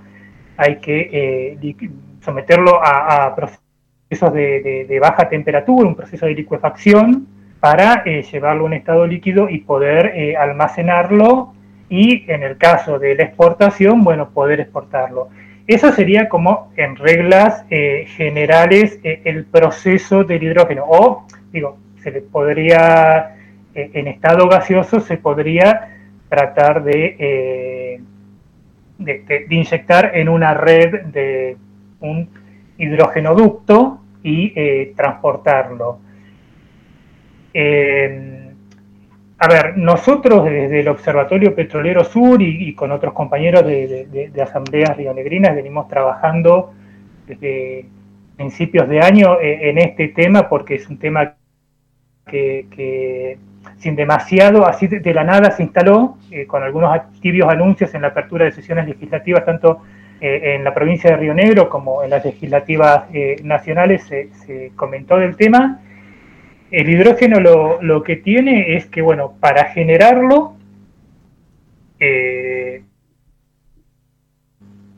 hay que eh, someterlo a, procesos de, de, baja temperatura, un proceso de liquefacción para llevarlo a un estado líquido y poder almacenarlo y en el caso de la exportación, bueno, poder exportarlo. Eso sería como en reglas eh, generales eh, el proceso del hidrógeno. O, digo, se le podría, eh, en estado gaseoso, se podría tratar de, eh, de, inyectar en una red de un hidrógenoducto y eh, transportarlo. A ver, nosotros desde el Observatorio Petrolero Sur y, con otros compañeros de, de, de, asambleas rionegrinas venimos trabajando desde principios de año eh, en este tema porque es un tema que, que sin demasiado, así de, de, la nada se instaló eh, con algunos tibios anuncios en la apertura de sesiones legislativas, tanto eh, en la provincia de Río Negro como en las legislativas eh, nacionales se, se comentó del tema el hidrógeno lo, que tiene es que, bueno, para generarlo eh,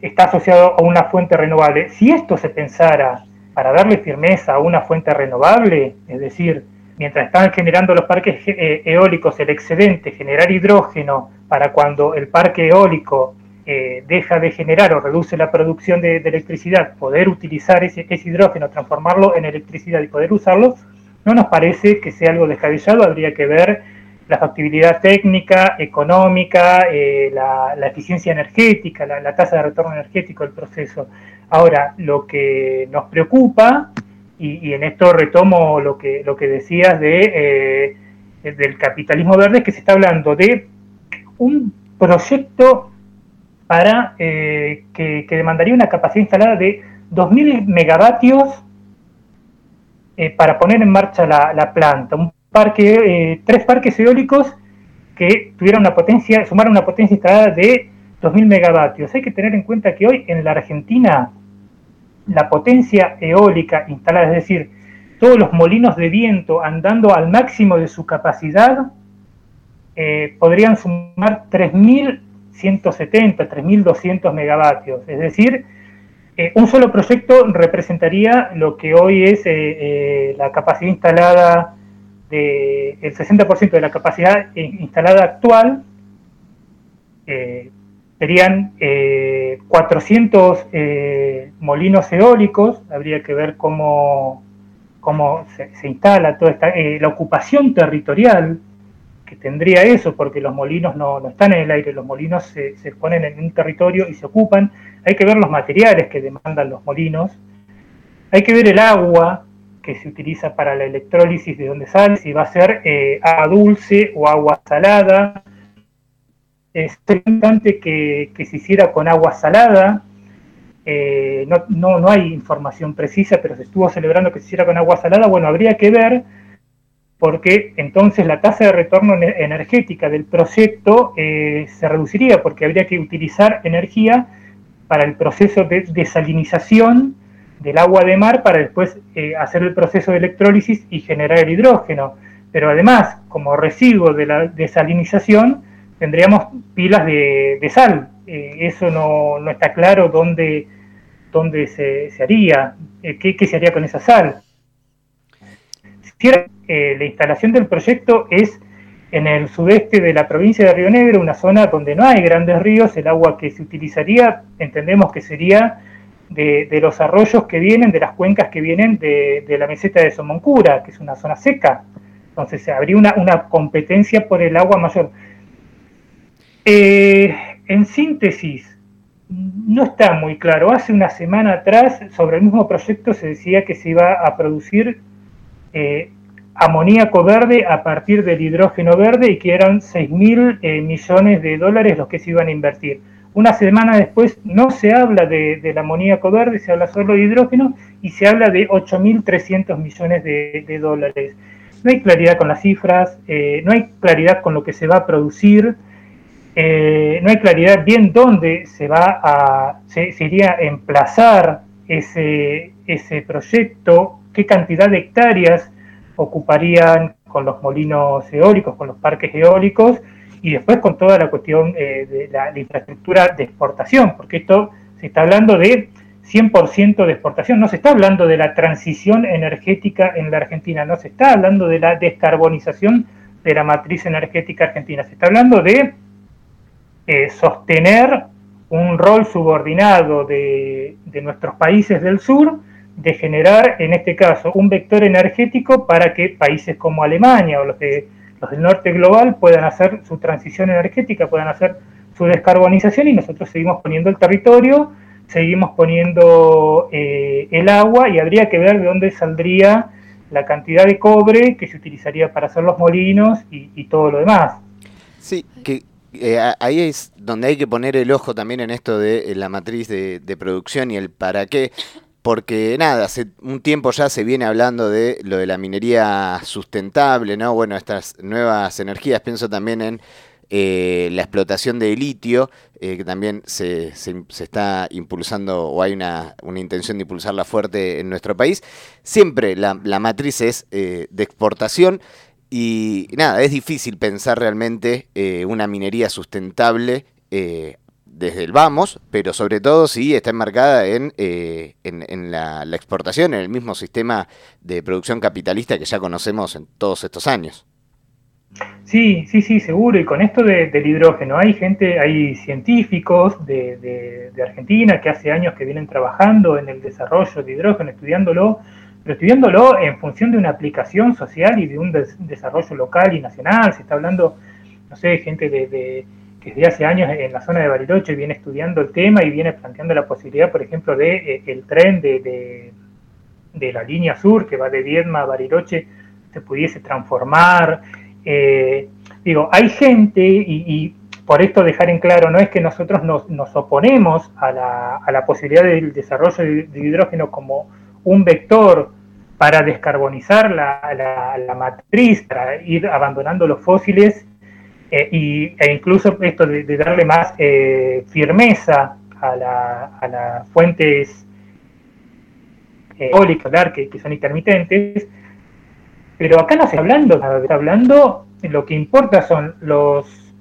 está asociado a una fuente renovable. Si esto se pensara para darle firmeza a una fuente renovable, es decir, mientras están generando los parques eh, eólicos el excedente, generar hidrógeno para cuando el parque eólico eh, deja de generar o reduce la producción de, de electricidad, poder utilizar ese, ese hidrógeno, transformarlo en electricidad y poder usarlo, no nos parece que sea algo descabellado, habría que ver la factibilidad técnica, económica, eh, la, la, eficiencia energética, la, tasa de retorno energético del proceso. Ahora, lo que nos preocupa, y, y en esto retomo lo que, lo que decías de, eh, del capitalismo verde, es que se está hablando de un proyecto para eh, que, que demandaría una capacidad instalada de 2.000 megavatios eh, para poner en marcha la, la planta. Un parque, eh, tres parques eólicos que tuvieran una potencia, sumaron una potencia instalada de 2.000 megavatios. Hay que tener en cuenta que hoy en la Argentina la potencia eólica instalada, es decir, todos los molinos de viento andando al máximo de su capacidad, eh, podrían sumar 3.170, 3.200 megavatios. Es decir, eh, un solo proyecto representaría lo que hoy es eh, la capacidad instalada, de, el 60% de la capacidad instalada actual, serían 400 molinos eólicos, habría que ver cómo, cómo se, instala toda esta, la ocupación territorial que tendría eso, porque los molinos no, están en el aire, los molinos se, ponen en un territorio y se ocupan. Hay que ver los materiales que demandan los molinos. Hay que ver el agua que se utiliza para la electrólisis de dónde sale, si va a ser eh, agua dulce o agua salada. Es importante que, que se hiciera con agua salada. Eh, no, no, no hay información precisa, pero se estuvo celebrando que se hiciera con agua salada. Bueno, habría que ver porque entonces la tasa de retorno energética del proyecto eh, se reduciría, porque habría que utilizar energía para el proceso de desalinización del agua de mar para después eh, hacer el proceso de electrólisis y generar el hidrógeno. Pero además, como residuo de la desalinización, tendríamos pilas de, sal. Eh, eso no, está claro dónde, dónde se, haría, qué, qué se haría con esa sal. Eh, la instalación del proyecto es en el sudeste de la provincia de Río Negro, una zona donde no hay grandes ríos, el agua que se utilizaría entendemos que sería de, los arroyos que vienen, de las cuencas que vienen de, la meseta de Somoncura, que es una zona seca. Entonces habría una, una competencia por el agua mayor. Eh, en síntesis, no está muy claro. Hace una semana atrás, sobre el mismo proyecto, se decía que se iba a producir eh, amoníaco verde a partir del hidrógeno verde y que eran 6 mil eh, millones de dólares los que se iban a invertir. Una semana después no se habla de, del amoníaco verde, se habla solo de hidrógeno y se habla de 8.300 millones de, dólares. No hay claridad con las cifras, eh, no hay claridad con lo que se va a producir, no hay claridad bien dónde se va a, se, emplazar ese, ese proyecto, qué cantidad de hectáreas ocuparían con los molinos eólicos, con los parques eólicos y después con toda la cuestión eh, de la infraestructura de exportación, porque esto se está hablando de 100% de exportación, no se está hablando de la transición energética en la Argentina, no se está hablando de la descarbonización de la matriz energética argentina, se está hablando de eh, sostener un rol subordinado de, de nuestros países del sur de generar, en este caso, un vector energético para que países como Alemania o los, de, los del norte global puedan hacer su transición energética, puedan hacer su descarbonización y nosotros seguimos poniendo el territorio, seguimos poniendo eh, el agua y habría que ver de dónde saldría la cantidad de cobre que se utilizaría para hacer los molinos y, todo lo demás. Sí, que eh, ahí es donde hay que poner el ojo también en esto de la matriz de, de producción y el para qué porque nada, hace un tiempo ya se viene hablando de lo de la minería sustentable, ¿no? Bueno, estas nuevas energías, pienso también en eh, la explotación de litio, eh, que también se, se, está impulsando o hay una, una, intención de impulsarla fuerte en nuestro país. Siempre la, la matriz es eh, de exportación y nada, es difícil pensar realmente una minería sustentable desde el vamos, pero sobre todo sí está enmarcada en, eh, en, la, exportación, en el mismo sistema de producción capitalista que ya conocemos en todos estos años. Sí, sí, sí, seguro. Y con esto del hidrógeno, hay gente, hay científicos de, Argentina que hace años que vienen trabajando en el desarrollo de hidrógeno, estudiándolo, pero estudiándolo en función de una aplicación social y de un desarrollo local y nacional. Se está hablando, no sé, gente de desde hace años en la zona de Bariloche viene estudiando el tema y viene planteando la posibilidad, por ejemplo, de eh, el tren de, de, la línea sur que va de Viedma a Bariloche se pudiese transformar. Eh, digo, hay gente, y, por esto dejar en claro, no es que nosotros nos, nos oponemos a la, a la, posibilidad del desarrollo de, hidrógeno como un vector para descarbonizar la, la matriz, para ir abandonando los fósiles eh, y, e incluso esto de, darle más eh, firmeza a, las fuentes eólicas que, son intermitentes, pero acá no se está hablando nada, está hablando, lo que importa son los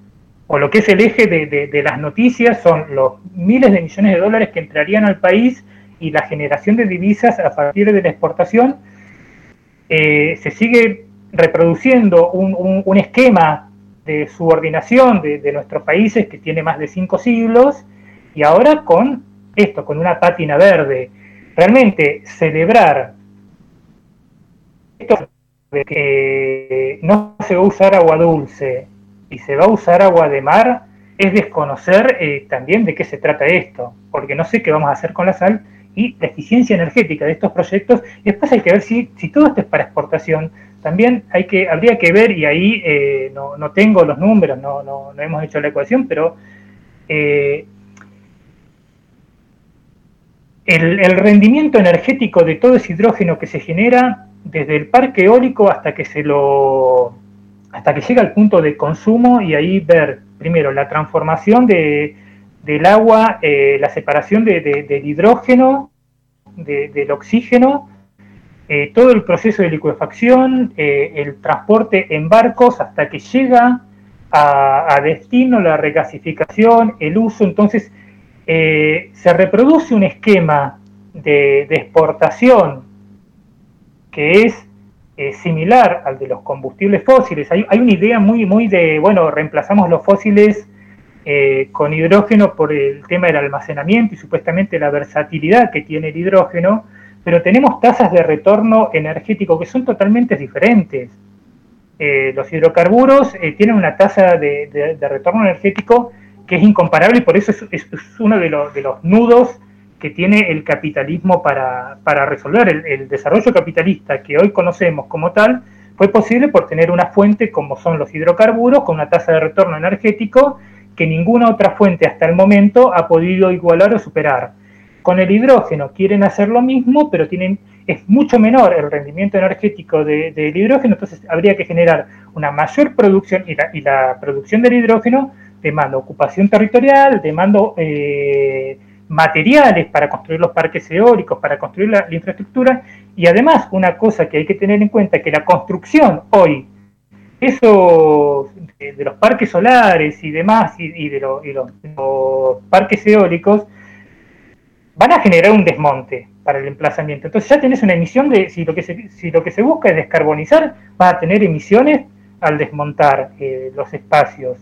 o lo que es el eje de, las noticias son los miles de millones de dólares que entrarían al país y la generación de divisas a partir de la exportación, eh, se sigue reproduciendo un, esquema subordinación de, nuestros países que tiene más de cinco siglos y ahora con esto, con una pátina verde. Realmente celebrar esto de que no se va a usar agua dulce, y se va a usar agua de mar, es desconocer eh, también de qué se trata esto, porque no sé qué vamos a hacer con la sal y la eficiencia energética de estos proyectos. después hay que ver si todo esto es para exportación. También hay que, habría que ver, y ahí eh, no, no, tengo los números, no, no, no, hemos hecho la ecuación, pero eh, el, rendimiento energético de todo ese hidrógeno que se genera desde el parque eólico hasta que se lo hasta que llega al punto de consumo y ahí ver primero la transformación de, del agua, eh, la separación de, del hidrógeno, del oxígeno, eh, todo el proceso de liquefacción, eh, el transporte en barcos hasta que llega a, destino, la regasificación, el uso. Entonces, se reproduce un esquema de, exportación que es eh, similar al de los combustibles fósiles. Hay, una idea muy, muy de, bueno, reemplazamos los fósiles eh, con hidrógeno por el tema del almacenamiento y supuestamente la versatilidad que tiene el hidrógeno, pero tenemos tasas de retorno energético que son totalmente diferentes. Eh, los hidrocarburos tienen una tasa de, retorno energético que es incomparable y por eso es, uno de, de los nudos que tiene el capitalismo para, resolver. El, desarrollo capitalista que hoy conocemos como tal fue posible por tener una fuente como son los hidrocarburos con una tasa de retorno energético que ninguna otra fuente hasta el momento ha podido igualar o superar. Con el hidrógeno quieren hacer lo mismo, pero tienen, es mucho menor el rendimiento energético del hidrógeno, entonces habría que generar una mayor producción y la, y la producción del hidrógeno demanda ocupación territorial, demanda eh, materiales para construir los parques eólicos, para construir la, infraestructura, y además una cosa que hay que tener en cuenta, que la construcción hoy, eso de, los parques solares y demás, y, de, los, parques eólicos, van a generar un desmonte para el emplazamiento. Entonces ya tenés una emisión de, si lo que se, si lo que se busca es descarbonizar, vas a tener emisiones al desmontar eh, los espacios.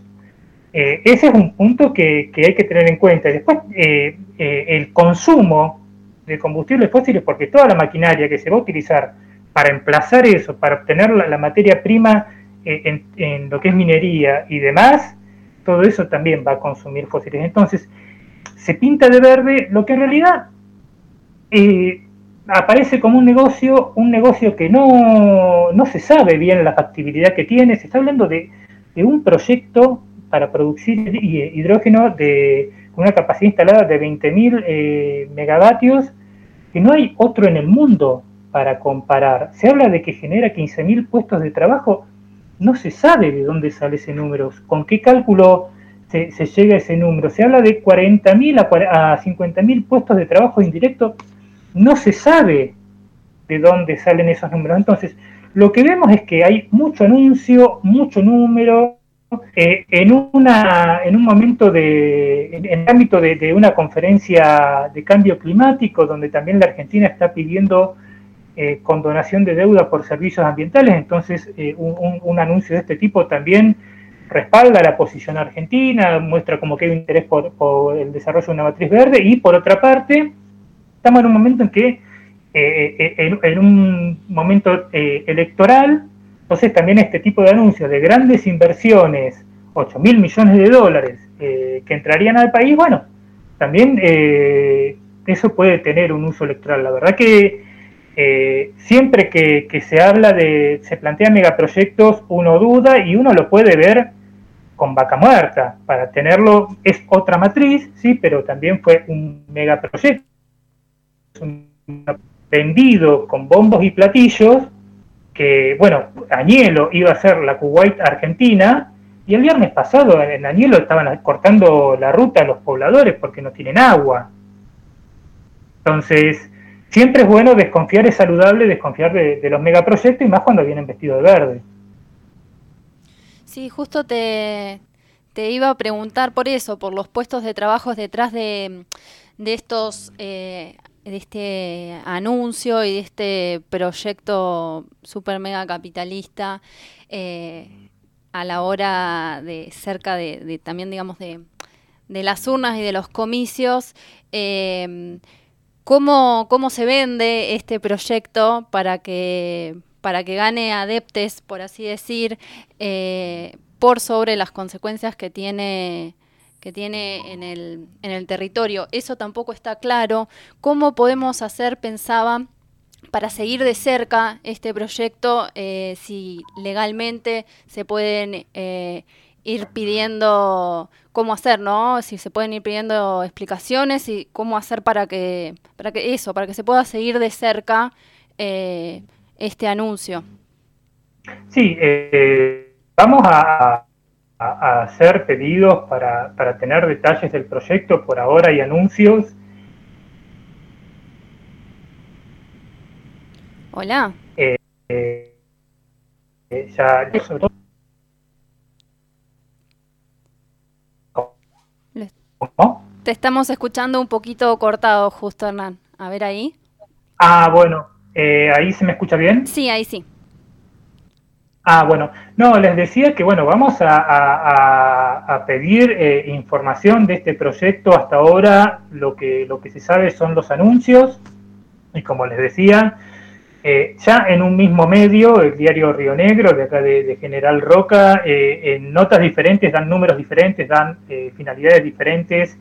Eh, ese es un punto que, hay que tener en cuenta. Después, eh, eh, el consumo de combustibles fósiles, porque toda la maquinaria que se va a utilizar para emplazar eso, para obtener la, materia prima en, lo que es minería y demás, todo eso también va a consumir fósiles. Entonces, se pinta de verde lo que en realidad aparece como un negocio, un negocio que no, no se sabe bien la factibilidad que tiene. Se está hablando de, de un proyecto para producir hidrógeno de una capacidad instalada de 20.000 eh, megavatios, que no hay otro en el mundo para comparar. Se habla de que genera 15.000 puestos de trabajo, no se sabe de dónde sale ese número, con qué cálculo se, llega a ese número. Se habla de 40.000 a, a 50.000 puestos de trabajo indirecto, no se sabe de dónde salen esos números. Entonces, lo que vemos es que hay mucho anuncio, mucho número, eh, en, una, en un momento de, en el ámbito de, una conferencia de cambio climático, donde también la Argentina está pidiendo eh, condonación de deuda por servicios ambientales, entonces eh, un, anuncio de este tipo también respalda la posición argentina, muestra como que hay un interés por, el desarrollo de una matriz verde y por otra parte, estamos en un momento en que, en, un momento electoral, entonces también este tipo de anuncios de grandes inversiones, 8 mil millones de dólares eh, que entrarían al país, bueno, también eh, eso puede tener un uso electoral. La verdad que eh, siempre que, se habla de, se plantean megaproyectos, uno duda y uno lo puede ver con vaca muerta. Para tenerlo es otra matriz, sí, pero también fue un megaproyecto vendido con bombos y platillos que, bueno, Añelo iba a ser la Kuwait Argentina Y el viernes pasado en Añelo estaban cortando la ruta a los pobladores porque no tienen agua. Entonces, siempre es bueno desconfiar, es saludable desconfiar de, los megaproyectos y más cuando vienen vestidos de verde. Sí, justo te, iba a preguntar por eso, por los puestos de trabajo detrás de, de estos eh, de este anuncio y de este proyecto super mega capitalista eh, a la hora de cerca de, también digamos de, las urnas y de los comicios eh, ¿cómo, cómo se vende este proyecto para que para que gane adeptes por así decir eh, por sobre las consecuencias que tiene que tiene en el, en el territorio. Eso tampoco está claro. ¿Cómo podemos hacer, pensaba, para seguir de cerca este proyecto, eh, si legalmente se pueden eh, ir pidiendo cómo hacer, ¿no? Si se pueden ir pidiendo explicaciones y cómo hacer para que, para que eso, para que se pueda seguir de cerca este anuncio. Sí, vamos a, a, hacer pedidos para, para tener detalles del proyecto por ahora y anuncios. Hola. Eh, eh, ya, sobre todo, ¿Cómo? Te estamos escuchando un poquito cortado, justo Hernán. A ver ahí. Ah, bueno. Eh, ¿Ahí se me escucha bien? Sí, ahí sí. Ah, bueno, no, les decía que, bueno, vamos a, pedir eh, información de este proyecto. Hasta ahora lo que, lo que se sabe son los anuncios y como les decía, eh, ya en un mismo medio, el diario Río Negro, de acá de, General Roca, eh, en notas diferentes dan números diferentes, dan finalidades diferentes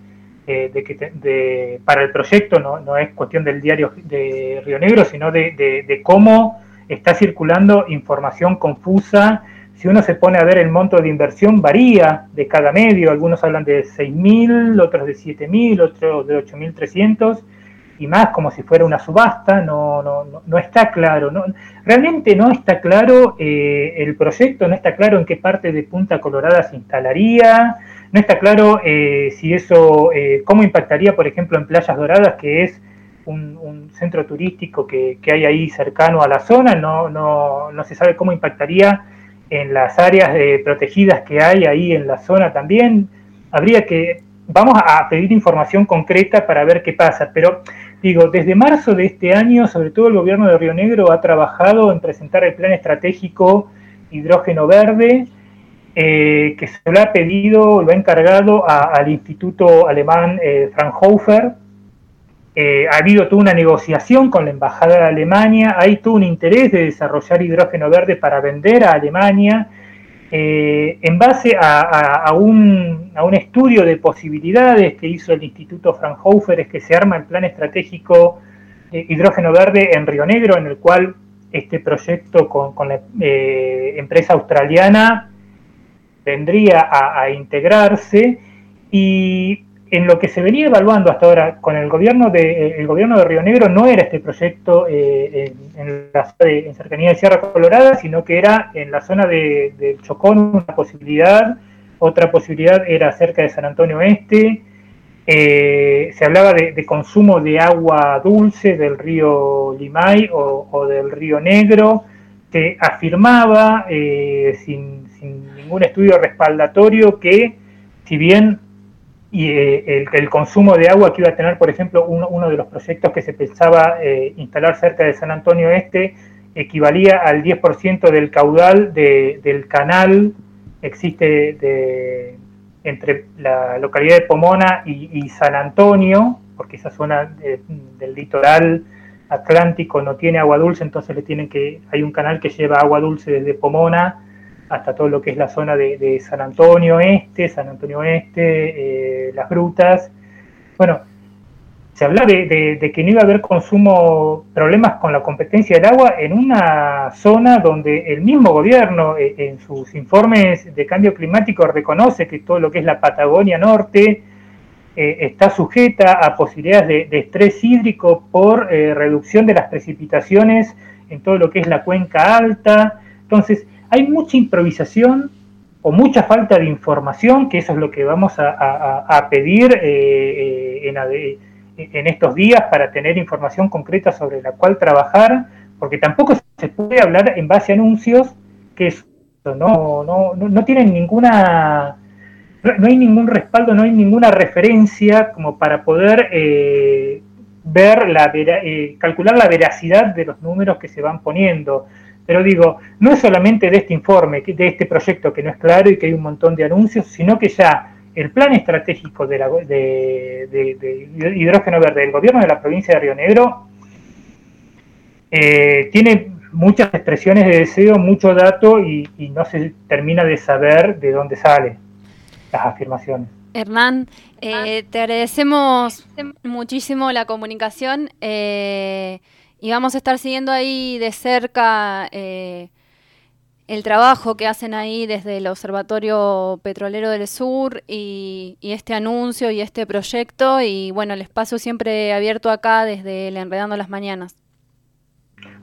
de que para el proyecto, no, no es cuestión del diario de Río Negro, sino de, de cómo está circulando información confusa. Si uno se pone a ver el monto de inversión, varía de cada medio. Algunos hablan de 6.000, otros de 7.000, otros de 8.300 y más como si fuera una subasta. No, no, no, está claro. No, realmente no está claro eh, el proyecto, no está claro en qué parte de Punta Colorada se instalaría. No está claro eh, si eso, eh, cómo impactaría, por ejemplo, en Playas Doradas, que es un, centro turístico que, hay ahí cercano a la zona, no, no, no se sabe cómo impactaría en las áreas protegidas que hay ahí en la zona también. Habría que, vamos a pedir información concreta para ver qué pasa, pero digo, desde marzo de este año, sobre todo el gobierno de Río Negro ha trabajado en presentar el plan estratégico hidrógeno verde, eh, que se lo ha pedido, lo ha encargado al Instituto Alemán eh, Fraunhofer, eh, ha habido toda una negociación con la Embajada de Alemania, hay todo un interés de desarrollar hidrógeno verde para vender a Alemania, eh, en base a, un, estudio de posibilidades que hizo el Instituto Fraunhofer, es que se arma el plan estratégico de hidrógeno verde en Río Negro, en el cual este proyecto con, la empresa australiana vendría a integrarse y en lo que se venía evaluando hasta ahora con el gobierno de eh, el gobierno de Río Negro no era este proyecto eh, en, la cercanía de Sierra Colorada, sino que era en la zona de, Chocón una posibilidad, otra posibilidad era cerca de San Antonio Este, eh, se hablaba de, consumo de agua dulce del río Limay o, del río Negro, se afirmaba sin, sin ningún estudio respaldatorio que si bien y eh, el, consumo de agua que iba a tener, por ejemplo, uno, de los proyectos que se pensaba eh, instalar cerca de San Antonio Este equivalía al 10% del caudal del canal existe de, entre la localidad de Pomona y, San Antonio, porque esa zona del litoral atlántico no tiene agua dulce, entonces le tienen que hay un canal que lleva agua dulce desde Pomona hasta todo lo que es la zona de, San Antonio Este, San Antonio Este, las grutas. Bueno, se habla de, que no iba a haber consumo, problemas con la competencia del agua en una zona donde el mismo gobierno eh, en sus informes de cambio climático reconoce que todo lo que es la Patagonia Norte eh, está sujeta a posibilidades de, estrés hídrico por reducción de las precipitaciones en todo lo que es la cuenca alta. Entonces, hay mucha improvisación o mucha falta de información, que eso es lo que vamos a, pedir eh, eh, en, estos días para tener información concreta sobre la cual trabajar, porque tampoco se puede hablar en base a anuncios que no, no, no, tienen ninguna, no hay ningún respaldo, no hay ninguna referencia como para poder eh, ver la calcular la veracidad de los números que se van poniendo. Pero digo, no es solamente de este informe, de este proyecto que no es claro y que hay un montón de anuncios, sino que ya el plan estratégico de, hidrógeno verde del gobierno de la provincia de Río Negro eh, tiene muchas expresiones de deseo, mucho dato y, no se termina de saber de dónde salen las afirmaciones. Hernán, eh, te agradecemos muchísimo la comunicación. Eh, y vamos a estar siguiendo ahí de cerca eh, el trabajo que hacen ahí desde el Observatorio Petrolero del Sur y, este anuncio y este proyecto. Y bueno, el espacio siempre abierto acá desde el Enredando las Mañanas.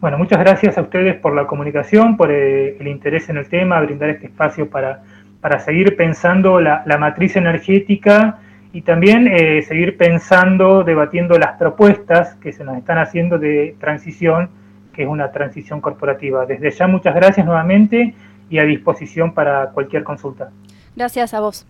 Bueno, muchas gracias a ustedes por la comunicación, por eh, el interés en el tema, brindar este espacio para, para seguir pensando la, la matriz energética y también eh, seguir pensando, debatiendo las propuestas que se nos están haciendo de transición, que es una transición corporativa. Desde ya muchas gracias nuevamente y a disposición para cualquier consulta. Gracias a vos.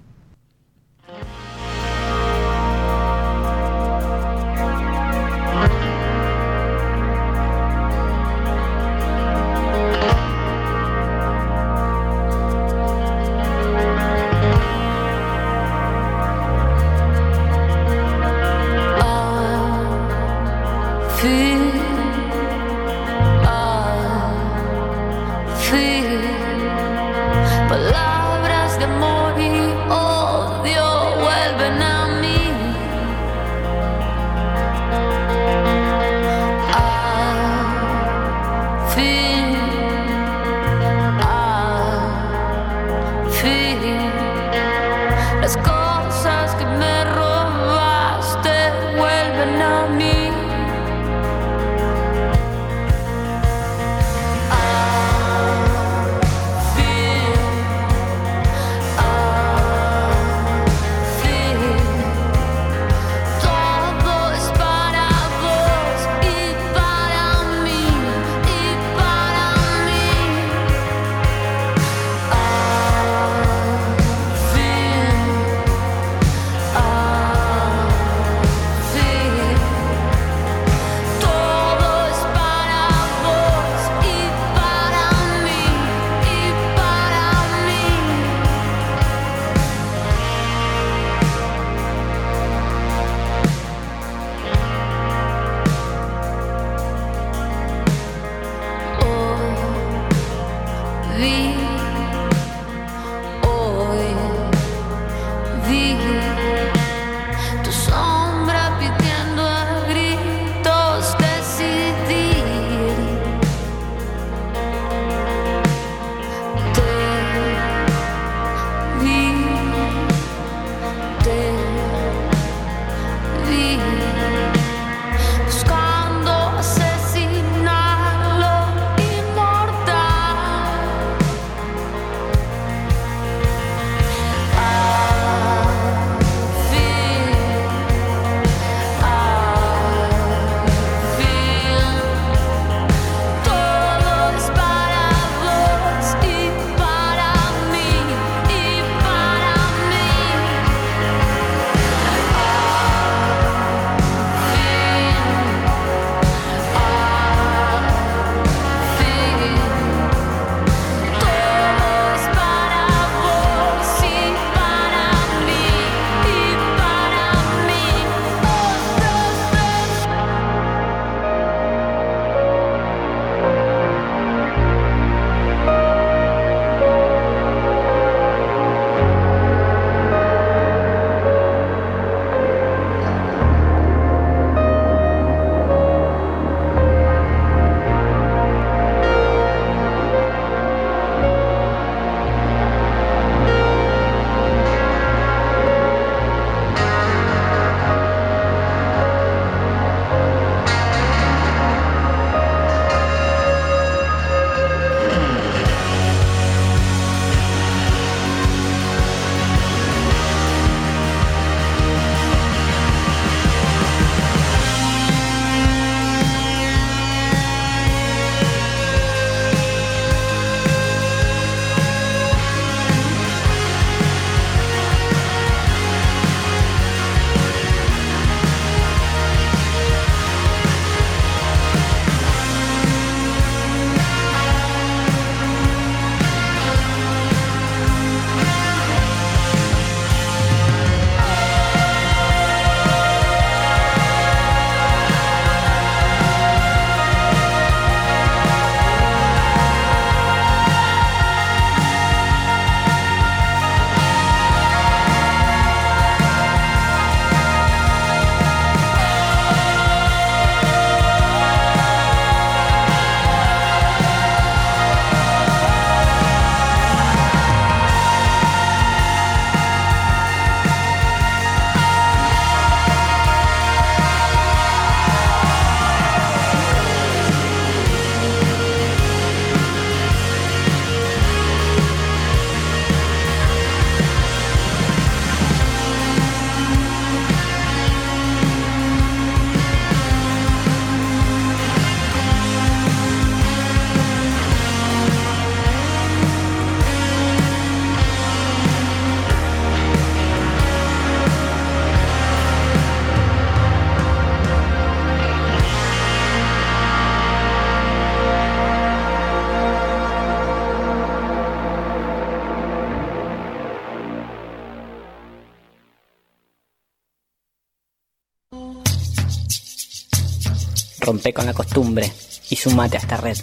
Rompe con la costumbre y sumate a esta red.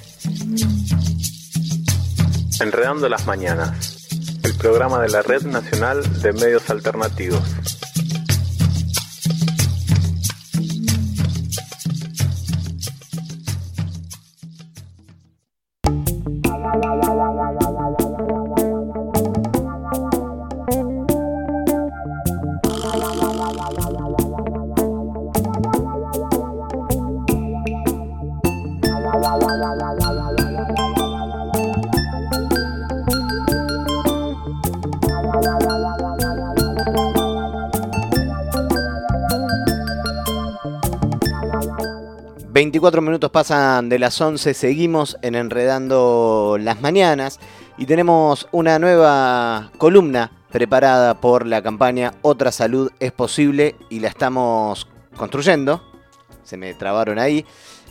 Enredando las mañanas. El programa de la Red Nacional de Medios Alternativos. Veinticuatro minutos pasan de las 11, seguimos en Enredando las Mañanas y tenemos una nueva columna preparada por la campaña Otra Salud es Posible y la estamos construyendo. Se me trabaron ahí.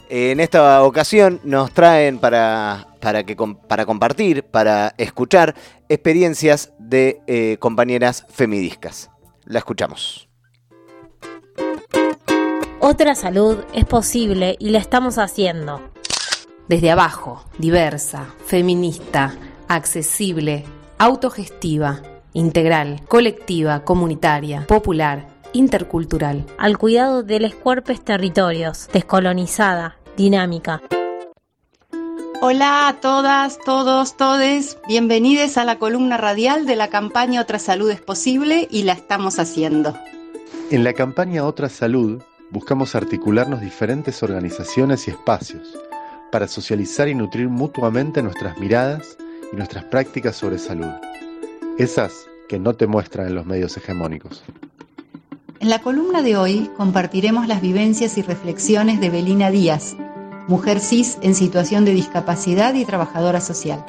En esta ocasión nos traen para, para, que, para compartir, para escuchar experiencias de eh, compañeras femidiscas. La escuchamos. Otra salud es posible y la estamos haciendo. Desde abajo, diversa, feminista, accesible, autogestiva, integral, colectiva, comunitaria, popular, intercultural. Al cuidado de los cuerpos territorios, descolonizada, dinámica. Hola a todas, todos, todes. Bienvenidos a la columna radial de la campaña Otra Salud es Posible y la estamos haciendo. En la campaña Otra Salud buscamos articularnos diferentes organizaciones y espacios para socializar y nutrir mutuamente nuestras miradas y nuestras prácticas sobre salud. Esas que no te muestran en los medios hegemónicos. En la columna de hoy compartiremos las vivencias y reflexiones de Belina Díaz, mujer cis en situación de discapacidad y trabajadora social.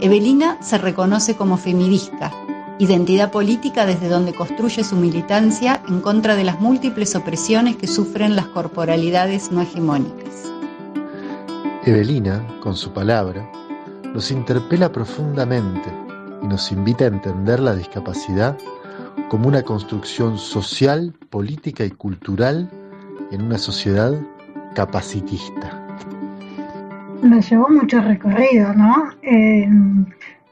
Evelina se reconoce como feminista, identidad política desde donde construye su militancia en contra de las múltiples opresiones que sufren las corporalidades no hegemónicas. Evelina, con su palabra, nos interpela profundamente y nos invita a entender la discapacidad como una construcción social, política y cultural en una sociedad capacitista. Me llevó mucho recorrido, ¿no? Eh,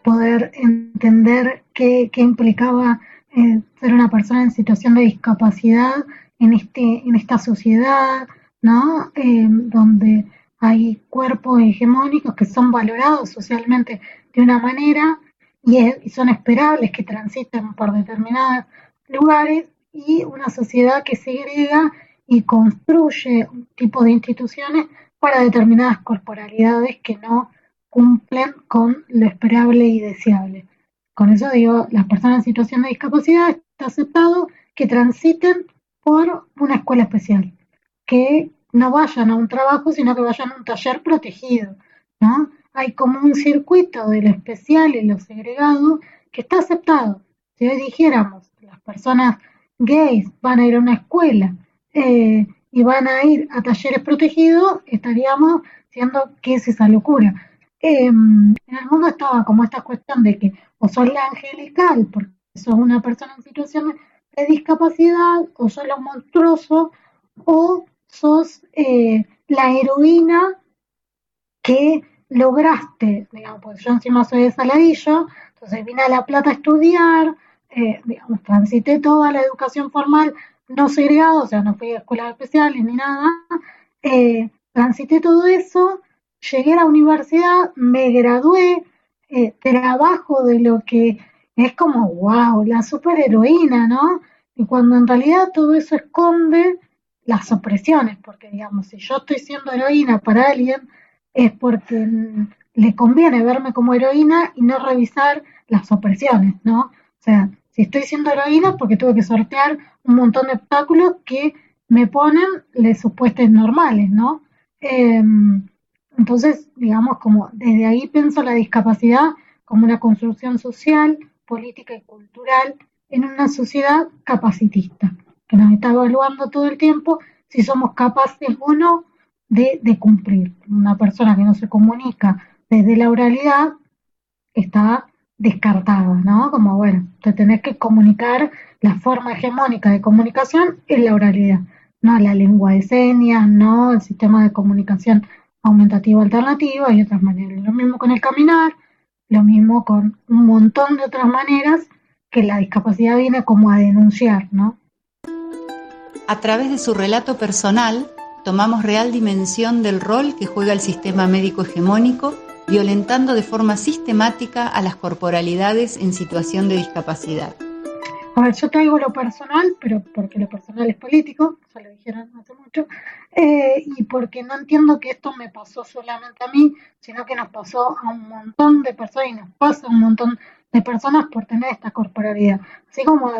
poder entender qué, implicaba eh, ser una persona en situación de discapacidad en, este, en esta sociedad, ¿no? Eh, donde hay cuerpos hegemónicos que son valorados socialmente de una manera y, son esperables que transiten por determinados lugares y una sociedad que segrega y construye un tipo de instituciones para determinadas corporalidades que no cumplen con lo esperable y deseable. Con eso digo, las personas en situación de discapacidad está aceptado que transiten por una escuela especial, que no vayan a un trabajo, sino que vayan a un taller protegido, ¿no? hay como un circuito de lo especial y lo segregado que está aceptado. Si hoy dijéramos, las personas gays van a ir a una escuela eh, y van a ir a talleres protegidos, estaríamos diciendo que es esa locura. Em, en el mundo estaba como esta cuestión de que o sos la angelical, porque sos una persona en situación de discapacidad, o sos lo monstruoso, o sos eh, la heroína que lograste, digamos, porque yo encima soy de Saladillo, entonces vine a La Plata a estudiar, eh, digamos, transité toda la educación formal no segregada, o sea, no fui a escuelas especiales ni nada, eh, transité todo eso, llegué a la universidad, me gradué, eh, trabajo de lo que es como, wow, la superheroína, ¿no? Y cuando en realidad todo eso esconde las opresiones, porque digamos, si yo estoy siendo heroína para alguien, es porque le conviene verme como heroína y no revisar las opresiones, ¿no? O sea, si estoy siendo heroína porque tuve que sortear un montón de obstáculos que me ponen les supuestos normales, ¿no? Em, entonces, digamos, como desde ahí pienso la discapacidad como una construcción social, política y cultural en una sociedad capacitista, que nos está evaluando todo el tiempo si somos capaces o no de, cumplir. Una persona que no se comunica desde la oralidad está descartada, ¿no? Como, bueno, te tenés que comunicar, la forma hegemónica de comunicación es la oralidad. no la lengua de señas, no el sistema de comunicación aumentativo alternativo, hay otras maneras. Lo mismo con el caminar, lo mismo con un montón de otras maneras que la discapacidad viene como a denunciar, ¿no? A través de su relato personal, tomamos real dimensión del rol que juega el sistema médico hegemónico, violentando de forma sistemática a las corporalidades en situación de discapacidad. A ver, yo traigo lo personal, pero porque lo personal es político, ya lo dijeron hace mucho, eh, y porque no entiendo que esto me pasó solamente a mí, sino que nos pasó a un montón de personas y nos pasa a un montón de personas por tener esta corporalidad. Así como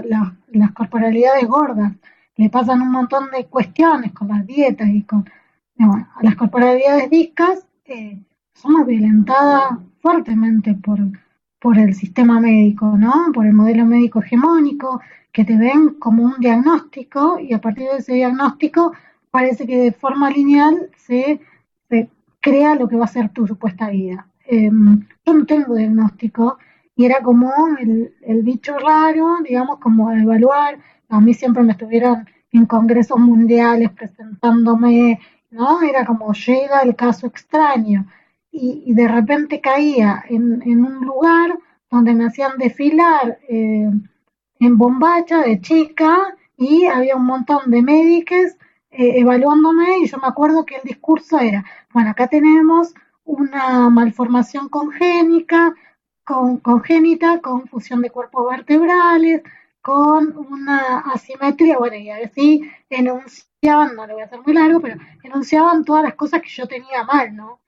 las corporalidades gordas, le pasan un montón de cuestiones con las dietas y con a las corporalidades discas, eh, somos violentadas fuertemente por por el sistema médico, ¿no? Por el modelo médico hegemónico, que te ven como un diagnóstico y a partir de ese diagnóstico parece que de forma lineal se, crea lo que va a ser tu supuesta vida. Em, yo no tengo diagnóstico y era como el, bicho raro, digamos, como evaluar. A mí siempre me estuvieron en congresos mundiales presentándome, ¿no? Era como llega el caso extraño y, de repente caía en, un lugar donde me hacían desfilar eh, en bombacha de chica y había un montón de médicos eh, evaluándome y yo me acuerdo que el discurso era, bueno, acá tenemos una malformación congénica, con, congénita, con fusión de cuerpos vertebrales, con una asimetría, bueno, y así enunciaban, no lo voy a hacer muy largo, pero enunciaban todas las cosas que yo tenía mal, ¿no?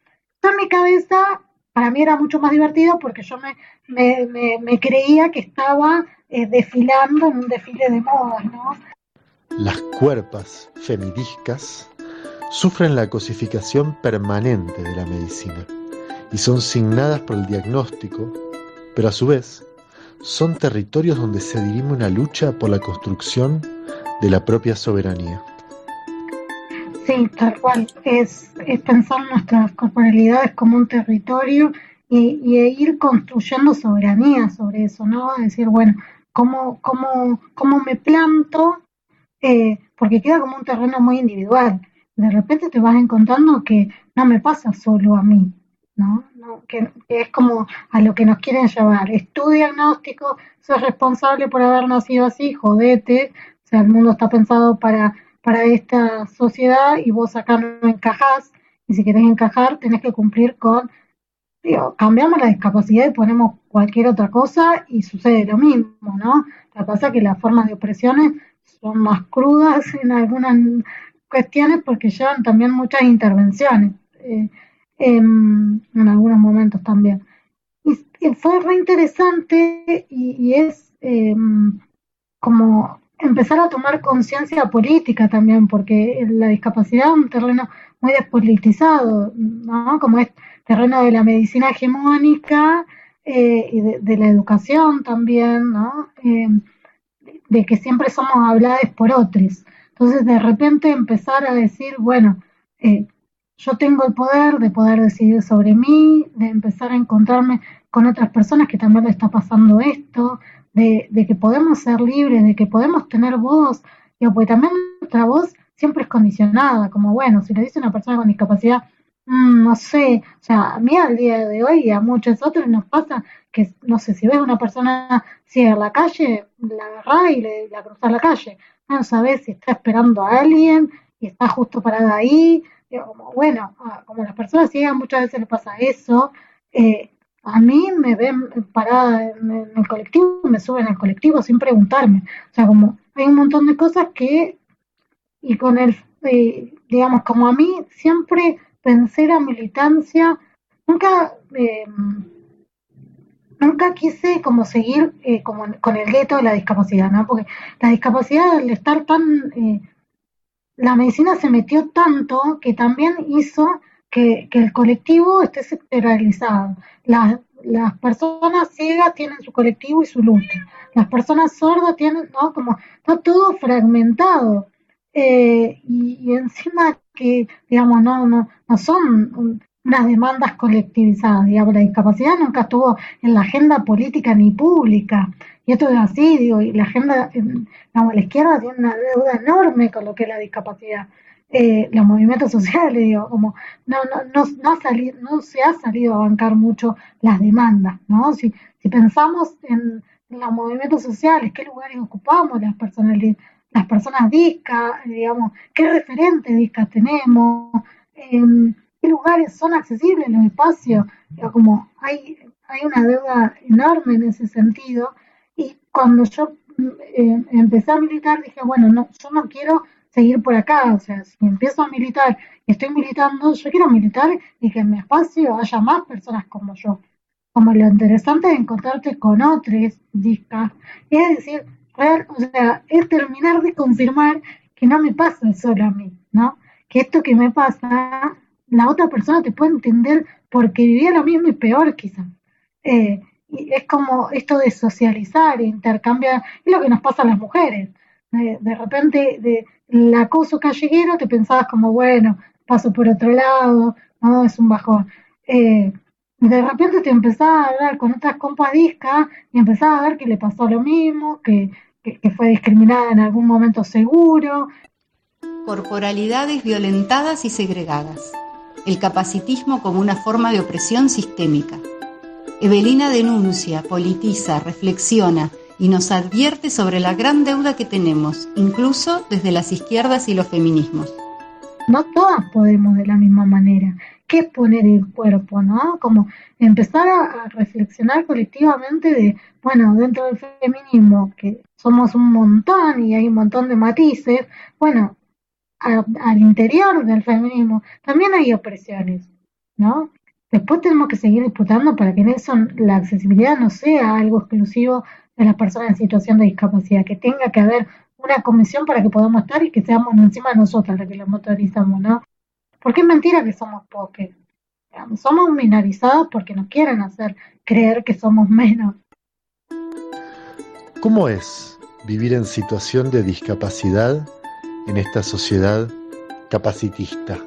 En mi cabeza, para mí era mucho más divertido porque yo me, creía que estaba eh, desfilando en un desfile de modas, ¿no? Las cuerpas femidiscas sufren la cosificación permanente de la medicina y son signadas por el diagnóstico, pero a su vez son territorios donde se dirime una lucha por la construcción de la propia soberanía. Sí, tal cual. Es, pensar nuestras corporalidades como un territorio y, ir construyendo soberanía sobre eso, ¿no? Decir, bueno, ¿cómo, cómo, cómo me planto? Eh, porque queda como un terreno muy individual. De repente te vas encontrando que no me pasa solo a mí, ¿no? que, es como a lo que nos quieren llevar. Es tu diagnóstico, sos responsable por haber nacido así, jodete. O sea, el mundo está pensado para para esta sociedad y vos acá no encajás, y si querés encajar tenés que cumplir con, digo, cambiamos la discapacidad y ponemos cualquier otra cosa y sucede lo mismo, ¿no? Lo que pasa es que las formas de opresiones son más crudas en algunas cuestiones porque llevan también muchas intervenciones, eh, en, algunos momentos también. Y, fue re interesante y, es em, como empezar a tomar conciencia política también, porque la discapacidad es un terreno muy despolitizado, ¿no? Como es terreno de la medicina hegemónica eh, y de, la educación también, ¿no? Eh, de que siempre somos hablados por otros. Entonces, de repente empezar a decir, bueno, eh, yo tengo el poder de poder decidir sobre mí, de empezar a encontrarme con otras personas que también le está pasando esto, de, que podemos ser libres, de que podemos tener voz, digo, porque también nuestra voz siempre es condicionada, como bueno, si le dice una persona con discapacidad, mm, no sé, o sea, a mí al día de hoy y a muchos otros nos pasa que, no sé, si ves a una persona ciega en la calle, la agarrás y le, la cruzás la calle, no sabes si está esperando a alguien y está justo parada ahí, como, bueno, como a las personas ciegas muchas veces les pasa eso, eh, a mí me ven parada en, el colectivo, me suben al colectivo sin preguntarme. O sea, como hay un montón de cosas que, y con el, eh, digamos, como a mí siempre pensé la militancia, nunca, eh, nunca quise como seguir eh, como con el gueto de la discapacidad, ¿no? Porque la discapacidad, al estar tan, la medicina se metió tanto que también hizo que, el colectivo esté sectoralizado. Las, personas ciegas tienen su colectivo y su lucha. Las personas sordas tienen, ¿no? Como está todo fragmentado. Eh, y, encima que, digamos, no, no, no son unas demandas colectivizadas. Digamos, la discapacidad nunca estuvo en la agenda política ni pública. Y esto es así, digo, y la agenda, digamos, la izquierda tiene una deuda enorme con lo que es la discapacidad. Eh, los movimientos sociales, digo, como no, no, no, no, ha salido, no se ha salido a bancar mucho las demandas, ¿no? Si, si pensamos en los movimientos sociales, qué lugares ocupamos las personas, las personas discas, digamos, qué referentes discas tenemos, em, qué lugares son accesibles los espacios, como hay, hay una deuda enorme en ese sentido, cuando yo eh, empecé a militar dije, bueno, no, yo no quiero seguir por acá, o sea, si empiezo a militar estoy militando, yo quiero militar y que en mi espacio haya más personas como yo. Como lo interesante de encontrarte con otros discas, es decir, o sea, es terminar de confirmar que no me pasa solo a mí, ¿no? Que esto que me pasa, la otra persona te puede entender porque vivía lo mismo y peor quizás. Eh, es como esto de socializar, intercambiar, es lo que nos pasa a las mujeres. de repente, de, el acoso callejero te pensabas como, bueno, paso por otro lado, no, es un bajón. Eh, de repente te empezaba a hablar con otras compas discas y empezaba a ver que le pasó lo mismo, que, que fue discriminada en algún momento seguro. Corporalidades violentadas y segregadas. El capacitismo como una forma de opresión sistémica. Evelina denuncia, politiza, reflexiona y nos advierte sobre la gran deuda que tenemos, incluso desde las izquierdas y los feminismos. No todas podemos de la misma manera. ¿Qué poner el cuerpo, no? Como empezar a, reflexionar colectivamente de, bueno, dentro del feminismo, que somos un montón y hay un montón de matices, bueno, al interior del feminismo también hay opresiones, ¿no? Después tenemos que seguir disputando para que en eso la accesibilidad no sea algo exclusivo de las personas en situación de discapacidad, que tenga que haber una comisión para que podamos estar y que seamos encima de nosotras las que las motorizamos, ¿no? Porque es mentira que somos pocos. Somos minorizados porque nos quieren hacer creer que somos menos. ¿Cómo es vivir en situación de discapacidad en esta sociedad capacitista?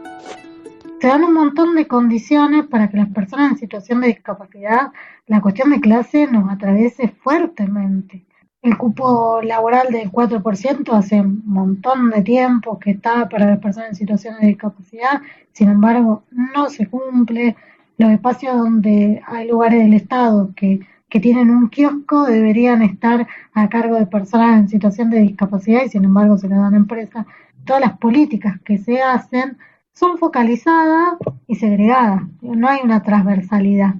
Se dan un montón de condiciones para que las personas en situación de discapacidad, la cuestión de clase nos atraviese fuertemente. El cupo laboral del 4% hace un montón de tiempo que está para las personas en situación de discapacidad, sin embargo no se cumple. Los espacios donde hay lugares del Estado que, que tienen un kiosco deberían estar a cargo de personas en situación de discapacidad y sin embargo se le dan empresas. Todas las políticas que se hacen son focalizadas y segregadas. No hay una transversalidad.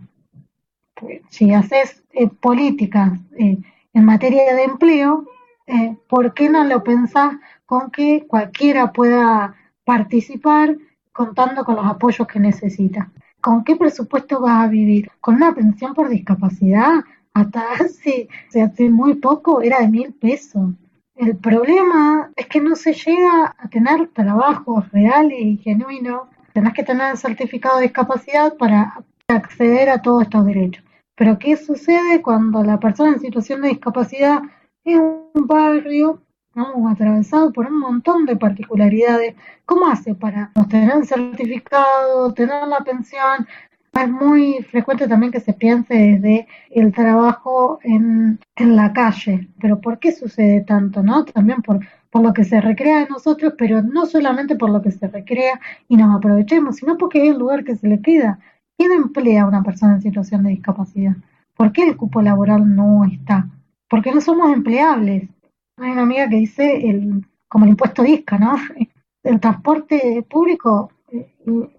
Si haces eh, políticas eh, en materia de empleo, eh, ¿por qué no lo pensás con que cualquiera pueda participar contando con los apoyos que necesita? ¿Con qué presupuesto vas a vivir? ¿Con una pensión por discapacidad? Hasta hace, hace muy poco era de mil pesos. El problema es que no se llega a tener trabajos reales y genuinos. Tenés que tener el certificado de discapacidad para acceder a todos estos derechos. Pero ¿qué sucede cuando la persona en situación de discapacidad es un barrio atravesado por un montón de particularidades? ¿Cómo hace para tener el certificado, tener la pensión, es muy frecuente también que se piense desde el trabajo en, la calle, pero ¿por qué sucede tanto? no También por, por lo que se recrea de nosotros, pero no solamente por lo que se recrea y nos aprovechemos, sino porque es el lugar que se le queda. ¿Quién emplea a una persona en situación de discapacidad? ¿Por qué el cupo laboral no está? Porque no somos empleables. Hay una amiga que dice, el, como el impuesto disca, ¿no? El transporte público eh,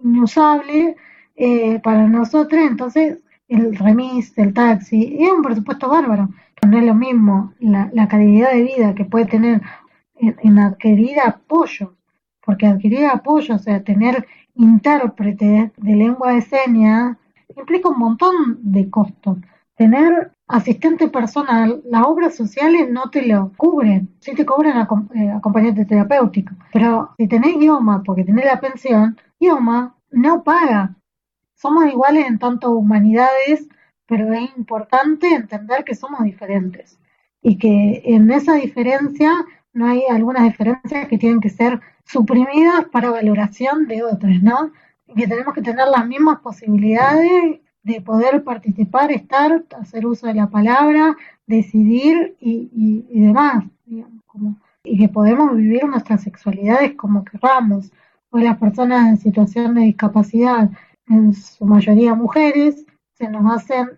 inusable eh, para nosotros, entonces el remis, el taxi, es un presupuesto bárbaro. No es lo mismo la, calidad de vida que puede tener en, adquirir apoyo, porque adquirir apoyo, o sea, tener intérprete de lengua de señas, implica un montón de costos. Tener asistente personal, las obras sociales no te lo cubren, sí te cobran eh, acompañante terapéutico, pero si tenés idioma, porque tenés la pensión, idioma no paga somos iguales en tanto humanidades, pero es importante entender que somos diferentes y que en esa diferencia no hay algunas diferencias que tienen que ser suprimidas para valoración de otras, ¿no? que tenemos que tener las mismas posibilidades de poder participar, estar, hacer uso de la palabra, decidir y, demás, y que podemos vivir nuestras sexualidades como querramos. Hoy las personas en situación de discapacidad, en su mayoría mujeres, se nos hacen,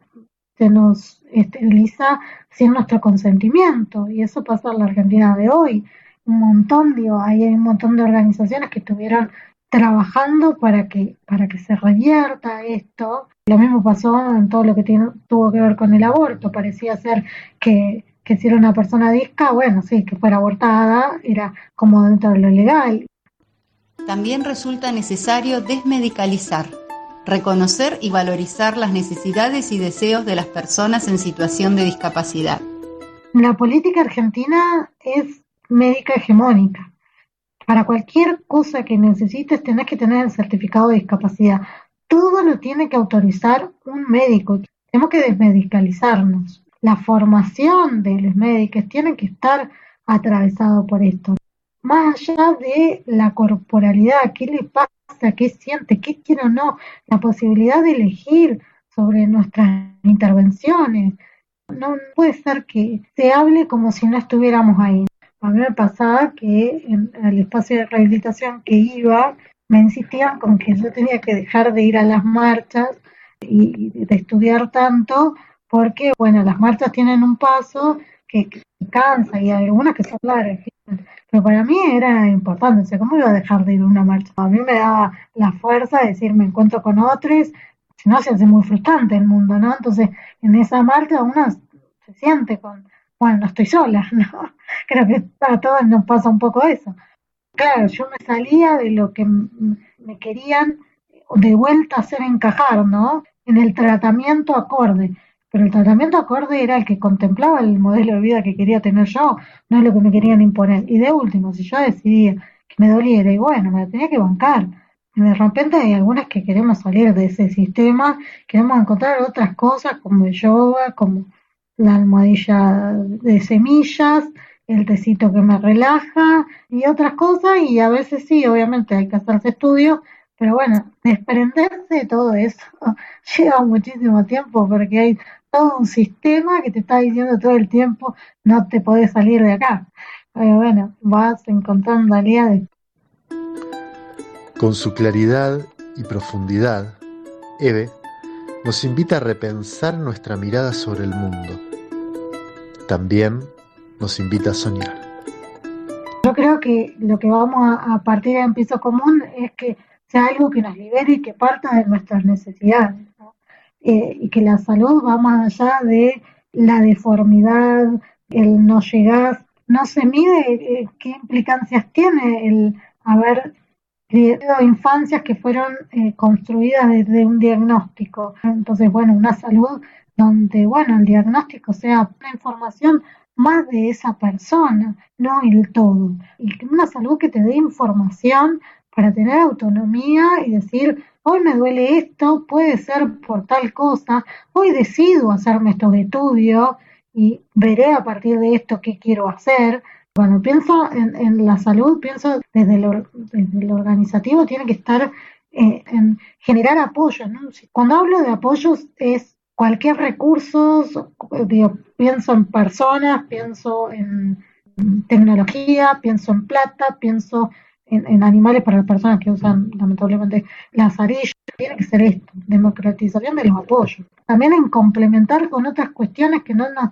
se nos esteriliza sin nuestro consentimiento, y eso pasa en la Argentina de hoy. Un montón, digo, hay un montón de organizaciones que estuvieron trabajando para que, para que se revierta esto. Lo mismo pasó en todo lo que tiene, tuvo que ver con el aborto. Parecía ser que, que si era una persona disca, bueno, sí, que fuera abortada, era como dentro de lo legal. También resulta necesario desmedicalizar, reconocer y valorizar las necesidades y deseos de las personas en situación de discapacidad. La política argentina es médica hegemónica para cualquier cosa que necesites tenés que tener el certificado de discapacidad. Todo lo tiene que autorizar un médico. Tenemos que desmedicalizarnos. La formación de los médicos tiene que estar atravesado por esto. Más allá de la corporalidad, qué le pasa, qué siente, qué quiere o no, la posibilidad de elegir sobre nuestras intervenciones. No puede ser que se hable como si no estuviéramos ahí. A mí me pasaba que en el espacio de rehabilitación que iba, me insistían con que yo tenía que dejar de ir a las marchas y de estudiar tanto, porque, bueno, las marchas tienen un paso que, cansa y hay algunas que son largas. Pero para mí era importante, o sea, ¿cómo iba a dejar de ir a una marcha? A mí me daba la fuerza de decir, me encuentro con otros, si no se hace muy frustrante el mundo, ¿no? Entonces, en esa marcha uno se siente con, bueno, no estoy sola, ¿no? Creo que a todos nos pasa un poco eso. Claro, yo me salía de lo que me querían de vuelta hacer encajar, ¿no? En el tratamiento acorde. Pero el tratamiento acorde era el que contemplaba el modelo de vida que quería tener yo, no es lo que me querían imponer. Y de último, si yo decidía que me doliera, y bueno, me tenía que bancar. Y de repente hay algunas que queremos salir de ese sistema, queremos encontrar otras cosas como el yoga, como la almohadilla de semillas, el tecito que me relaja y otras cosas y a veces sí, obviamente hay que hacerse estudios, pero bueno, desprenderse de todo eso lleva muchísimo tiempo porque hay todo un sistema que te está diciendo todo el tiempo no te podés salir de acá. Pero bueno, vas encontrando aliados. Con su claridad y profundidad, Eve nos invita a repensar nuestra mirada sobre el mundo. También nos invita a soñar. Yo creo que lo que vamos a, partir de un piso común es que sea algo que nos libere y que parta de nuestras necesidades. Eh, y que la salud va más allá de la deformidad, el no llegar, no se mide eh, qué implicancias tiene el haber infancias que fueron eh, construidas desde un diagnóstico. Entonces, bueno, una salud donde, bueno, el diagnóstico sea una información más de esa persona, no el todo. Y una salud que te dé información para tener autonomía y decir, hoy me duele esto, puede ser por tal cosa, hoy decido hacerme estos estudios y veré a partir de esto qué quiero hacer, cuando pienso en, la salud, pienso desde lo, organizativo, tiene que estar eh, en generar apoyo. Cuando hablo de apoyos es cualquier recurso, pienso en personas, pienso en tecnología, pienso en plata, pienso en, animales para las personas que usan lamentablemente las arillas. Tiene que ser esto, democratización de los apoyos. También en complementar con otras cuestiones que no nos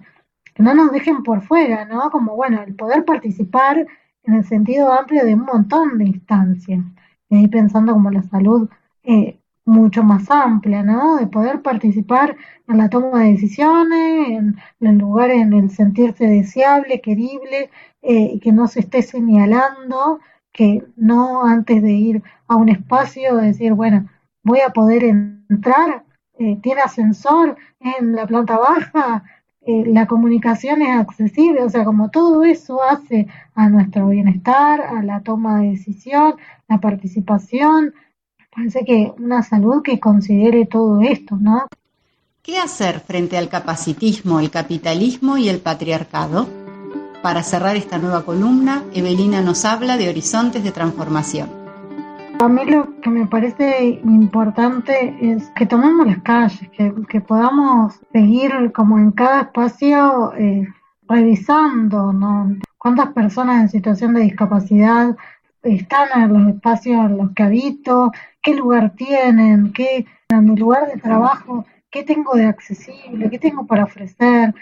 que no nos dejen por fuera, ¿no? Como, bueno, el poder participar en el sentido amplio de un montón de instancias. Y ahí pensando como la salud eh, mucho más amplia, ¿no? De poder participar en la toma de decisiones, en, en lugares en el sentirse deseable, querible, eh, y que no se esté señalando, que no antes de ir a un espacio decir, bueno, voy a poder entrar, eh, tiene ascensor en la planta baja, eh, la comunicación es accesible, o sea, como todo eso hace a nuestro bienestar, a la toma de decisión, la participación, parece que una salud que considere todo esto, ¿no? ¿Qué hacer frente al capacitismo, el capitalismo y el patriarcado? Para cerrar esta nueva columna, Evelina nos habla de horizontes de transformación. A mí lo que me parece importante es que tomemos las calles, que, podamos seguir como en cada espacio eh, revisando ¿no? cuántas personas en situación de discapacidad están en los espacios en los que habito, qué lugar tienen, qué en mi lugar de trabajo, qué tengo de accesible, qué tengo para ofrecer,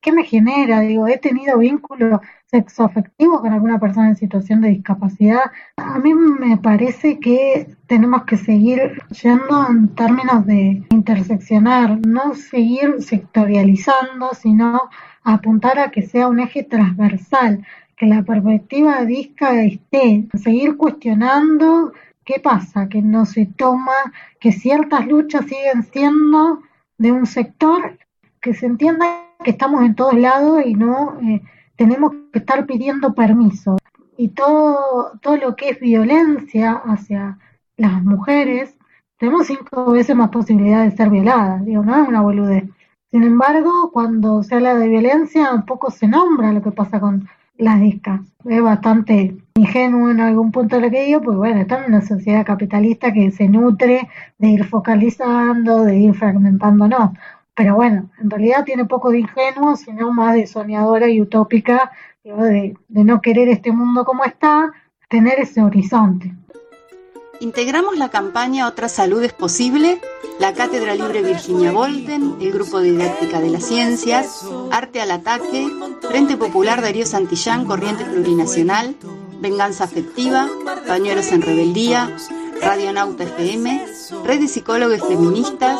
qué me genera. Digo, he tenido vínculos sexoafectivos con alguna persona en situación de discapacidad. A mí me parece que tenemos que seguir yendo en términos de interseccionar, no seguir sectorializando, sino apuntar a que sea un eje transversal, que la perspectiva DISCA esté, seguir cuestionando qué pasa, que no se toma, que ciertas luchas siguen siendo de un sector, que se entienda que estamos en todos lados y no eh, tenemos que estar pidiendo permiso. Y todo, todo lo que es violencia hacia las mujeres, tenemos cinco veces más posibilidades de ser violadas, digo, no es una boludez. Sin embargo, cuando se habla de violencia, un poco se nombra lo que pasa con las discas. Es bastante ingenuo en algún punto lo que digo, pues bueno, estamos en una sociedad capitalista que se nutre de ir focalizando, de ir fragmentándonos. Pero bueno, en realidad tiene poco de ingenuo, sino más de soñadora y utópica, de, no querer este mundo como está, tener ese horizonte. Integramos la campaña Otra Salud es Posible, la Cátedra Libre Virginia Volten, el Grupo Didáctica de las Ciencias, Arte al Ataque, Frente Popular Darío Santillán, Corriente Plurinacional, Venganza Afectiva, Pañuelos en Rebeldía, Radio Nauta FM, Red de Psicólogos Feministas,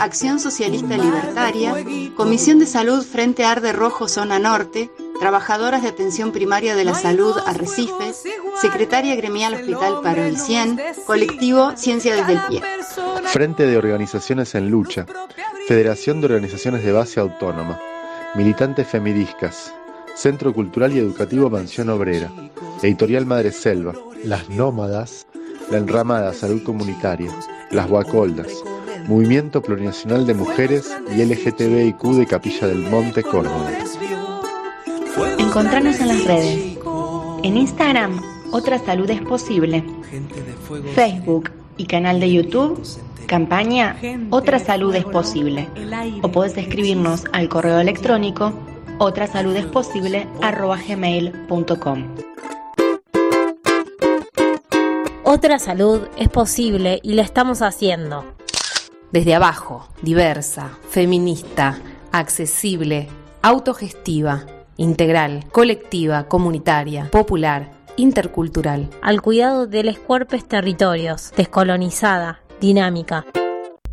Acción Socialista Libertaria, Comisión de Salud Frente Arde Rojo Zona Norte, Trabajadoras de Atención Primaria de la Salud Arrecifes, Secretaria Gremial Hospital Paro el 100, Colectivo Ciencia desde el Pie. Frente de Organizaciones en Lucha, Federación de Organizaciones de Base Autónoma, Militantes Femidiscas, Centro Cultural y Educativo Mansión Obrera, Editorial Madre Selva, Las Nómadas, La Enramada Salud Comunitaria, Las Guacoldas, Movimiento Plurinacional de Mujeres y LGTBIQ de Capilla del Monte, Córdoba. Encontrarnos en las redes. En Instagram, Otra Salud es Posible. Facebook y canal de YouTube, campaña Otra Salud es Posible. O podés escribirnos al correo electrónico otrasaludesposible.com. Otra salud es posible y la estamos haciendo. Desde abajo, diversa, feminista, accesible, autogestiva, integral, colectiva, comunitaria, popular, intercultural. Al cuidado de los cuerpos territorios, descolonizada, dinámica.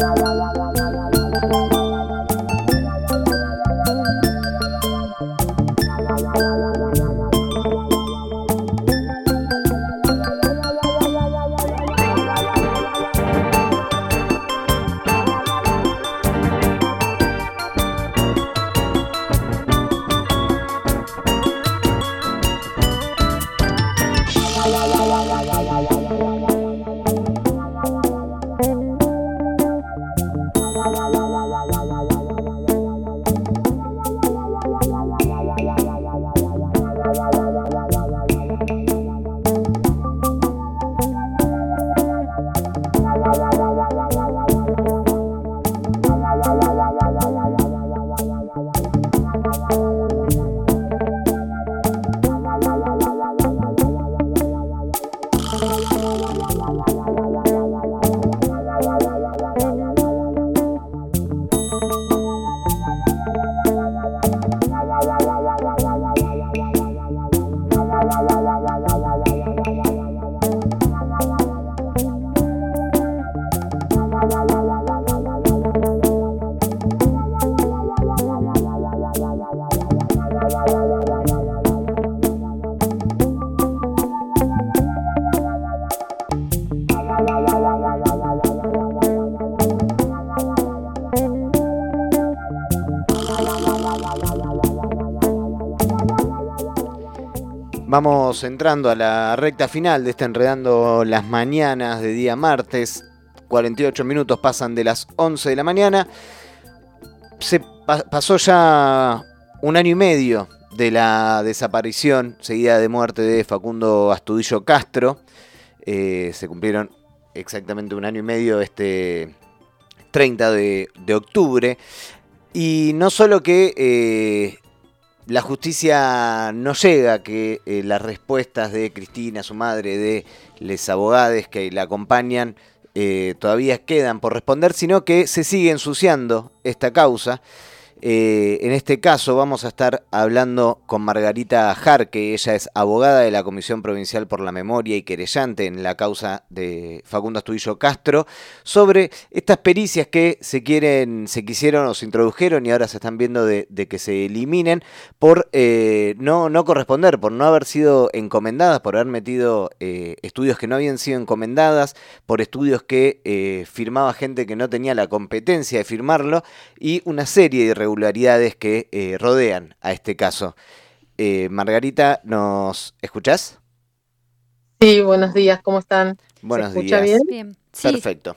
Bye. Vamos entrando a la recta final de este Enredando las Mañanas de día martes. 48 minutos pasan de las 11 de la mañana. Se pasó ya un año y medio de la desaparición seguida de muerte de Facundo Astudillo Castro. Eh, se cumplieron exactamente un año y medio este 30 de, octubre. Y no solo que eh, la justicia no llega, que eh, las respuestas de Cristina, su madre, de les abogados que la acompañan, todavía quedan por responder, sino que se sigue ensuciando esta causa. Eh, en este caso vamos a estar hablando con Margarita Jarque, ella es abogada de la Comisión Provincial por la Memoria y querellante en la causa de Facundo Astudillo Castro, sobre estas pericias que se quieren, se quisieron o se introdujeron y ahora se están viendo de, que se eliminen por eh, no, no corresponder, por no haber sido encomendadas, por haber metido eh, estudios que no habían sido encomendadas, por estudios que firmaba gente que no tenía la competencia de firmarlo y una serie de irregularidades que eh, rodean a este caso. Eh, Margarita, ¿nos escuchás? Sí, buenos días, ¿cómo están? Buenos ¿Se escucha días. bien? Perfecto.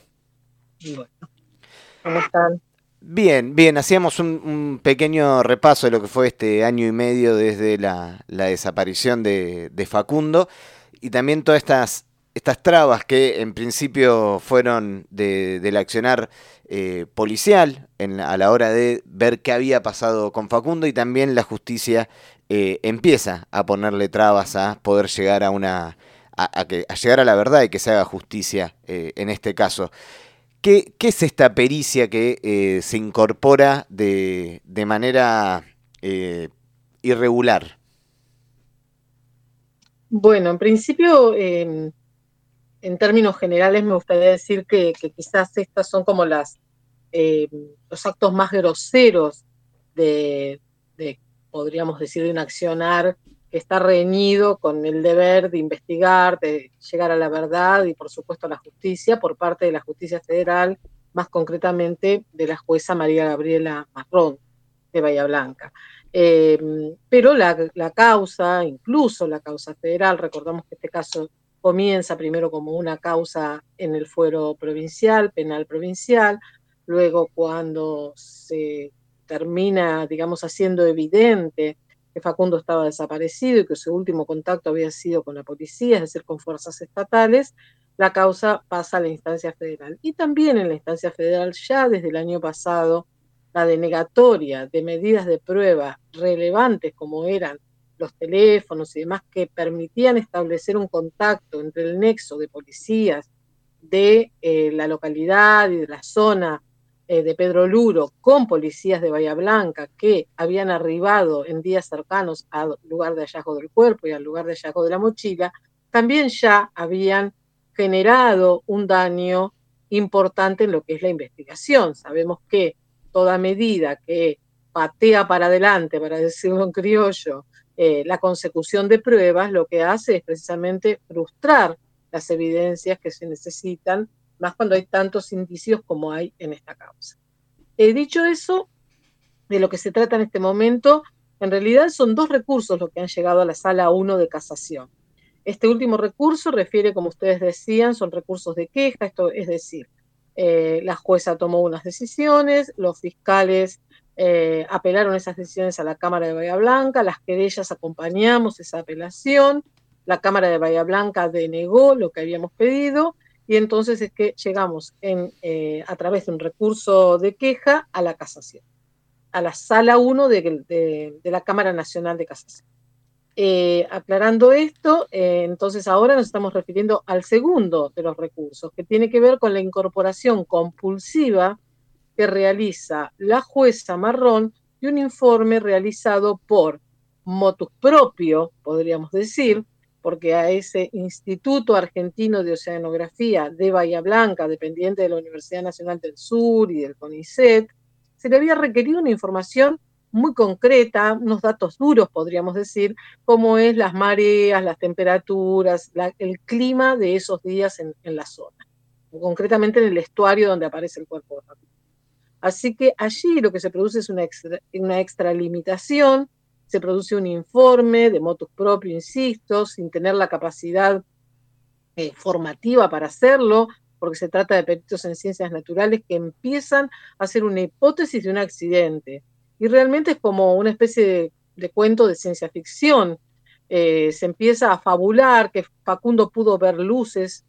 ¿Cómo están? Bien, bien, hacíamos un, pequeño repaso de lo que fue este año y medio desde la, desaparición de, Facundo y también todas estas, estas trabas que en principio fueron del accionar eh, policial a la hora de ver qué había pasado con Facundo y también la justicia eh, empieza a ponerle trabas a poder llegar a una a, que, a llegar a la verdad y que se haga justicia eh, en este caso. ¿Qué, ¿Qué, es esta pericia que se incorpora de, de manera irregular? Bueno, en principio en términos generales me gustaría decir que, quizás estas son como las eh, los actos más groseros de, podríamos decir, de un accionar que está reñido con el deber de investigar, de llegar a la verdad y por supuesto a la justicia por parte de la justicia federal, más concretamente de la jueza María Gabriela Marrón de Bahía Blanca. Eh, pero la, la, causa, incluso la causa federal, recordamos que este caso comienza primero como una causa en el fuero provincial, penal provincial, luego cuando se termina, digamos, haciendo evidente que Facundo estaba desaparecido y que su último contacto había sido con la policía, es decir, con fuerzas estatales, la causa pasa a la instancia federal. Y también en la instancia federal, ya desde el año pasado, la denegatoria de medidas de prueba relevantes como eran los teléfonos y demás que permitían establecer un contacto entre el nexo de policías de eh, la localidad y de la zona eh, de Pedro Luro con policías de Bahía Blanca que habían arribado en días cercanos al lugar de hallazgo del cuerpo y al lugar de hallazgo de la mochila, también ya habían generado un daño importante en lo que es la investigación. Sabemos que toda medida que patea para adelante, para decirlo en criollo, eh, la consecución de pruebas lo que hace es precisamente frustrar las evidencias que se necesitan, más cuando hay tantos indicios como hay en esta causa. He dicho eso, de lo que se trata en este momento, en realidad son dos recursos los que han llegado a la sala 1 de casación. Este último recurso refiere, como ustedes decían, son recursos de queja, esto es decir, eh, la jueza tomó unas decisiones, los fiscales eh, apelaron esas decisiones a la Cámara de Bahía Blanca, las querellas acompañamos esa apelación, la Cámara de Bahía Blanca denegó lo que habíamos pedido y entonces es que llegamos eh, a través de un recurso de queja a la casación, a la sala 1 de, la Cámara Nacional de Casación. Eh, aclarando esto, entonces ahora nos estamos refiriendo al segundo de los recursos, que tiene que ver con la incorporación compulsiva que realiza la jueza Marrón y un informe realizado por motus propio, podríamos decir, porque a ese Instituto Argentino de Oceanografía de Bahía Blanca, dependiente de la Universidad Nacional del Sur y del CONICET, se le había requerido una información muy concreta, unos datos duros, podríamos decir, como es las mareas, las temperaturas, el clima de esos días en, la zona, concretamente en el estuario donde aparece el cuerpo de Así que allí lo que se produce es una, una extralimitación, se produce un informe de motus propio, insisto, sin tener la capacidad eh, formativa para hacerlo, porque se trata de peritos en ciencias naturales que empiezan a hacer una hipótesis de un accidente. Y realmente es como una especie de, cuento de ciencia ficción. Eh, se empieza a fabular que Facundo pudo ver luces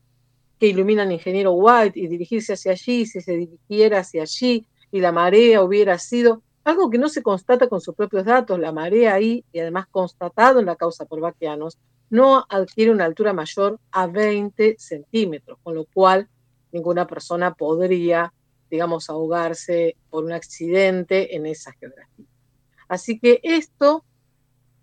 que iluminan al ingeniero White y dirigirse hacia allí, si se dirigiera hacia allí y la marea hubiera sido algo que no se constata con sus propios datos, la marea ahí, y además constatado en la causa por vaquianos, no adquiere una altura mayor a 20 centímetros, con lo cual ninguna persona podría, digamos, ahogarse por un accidente en esa geografía. Así que esto,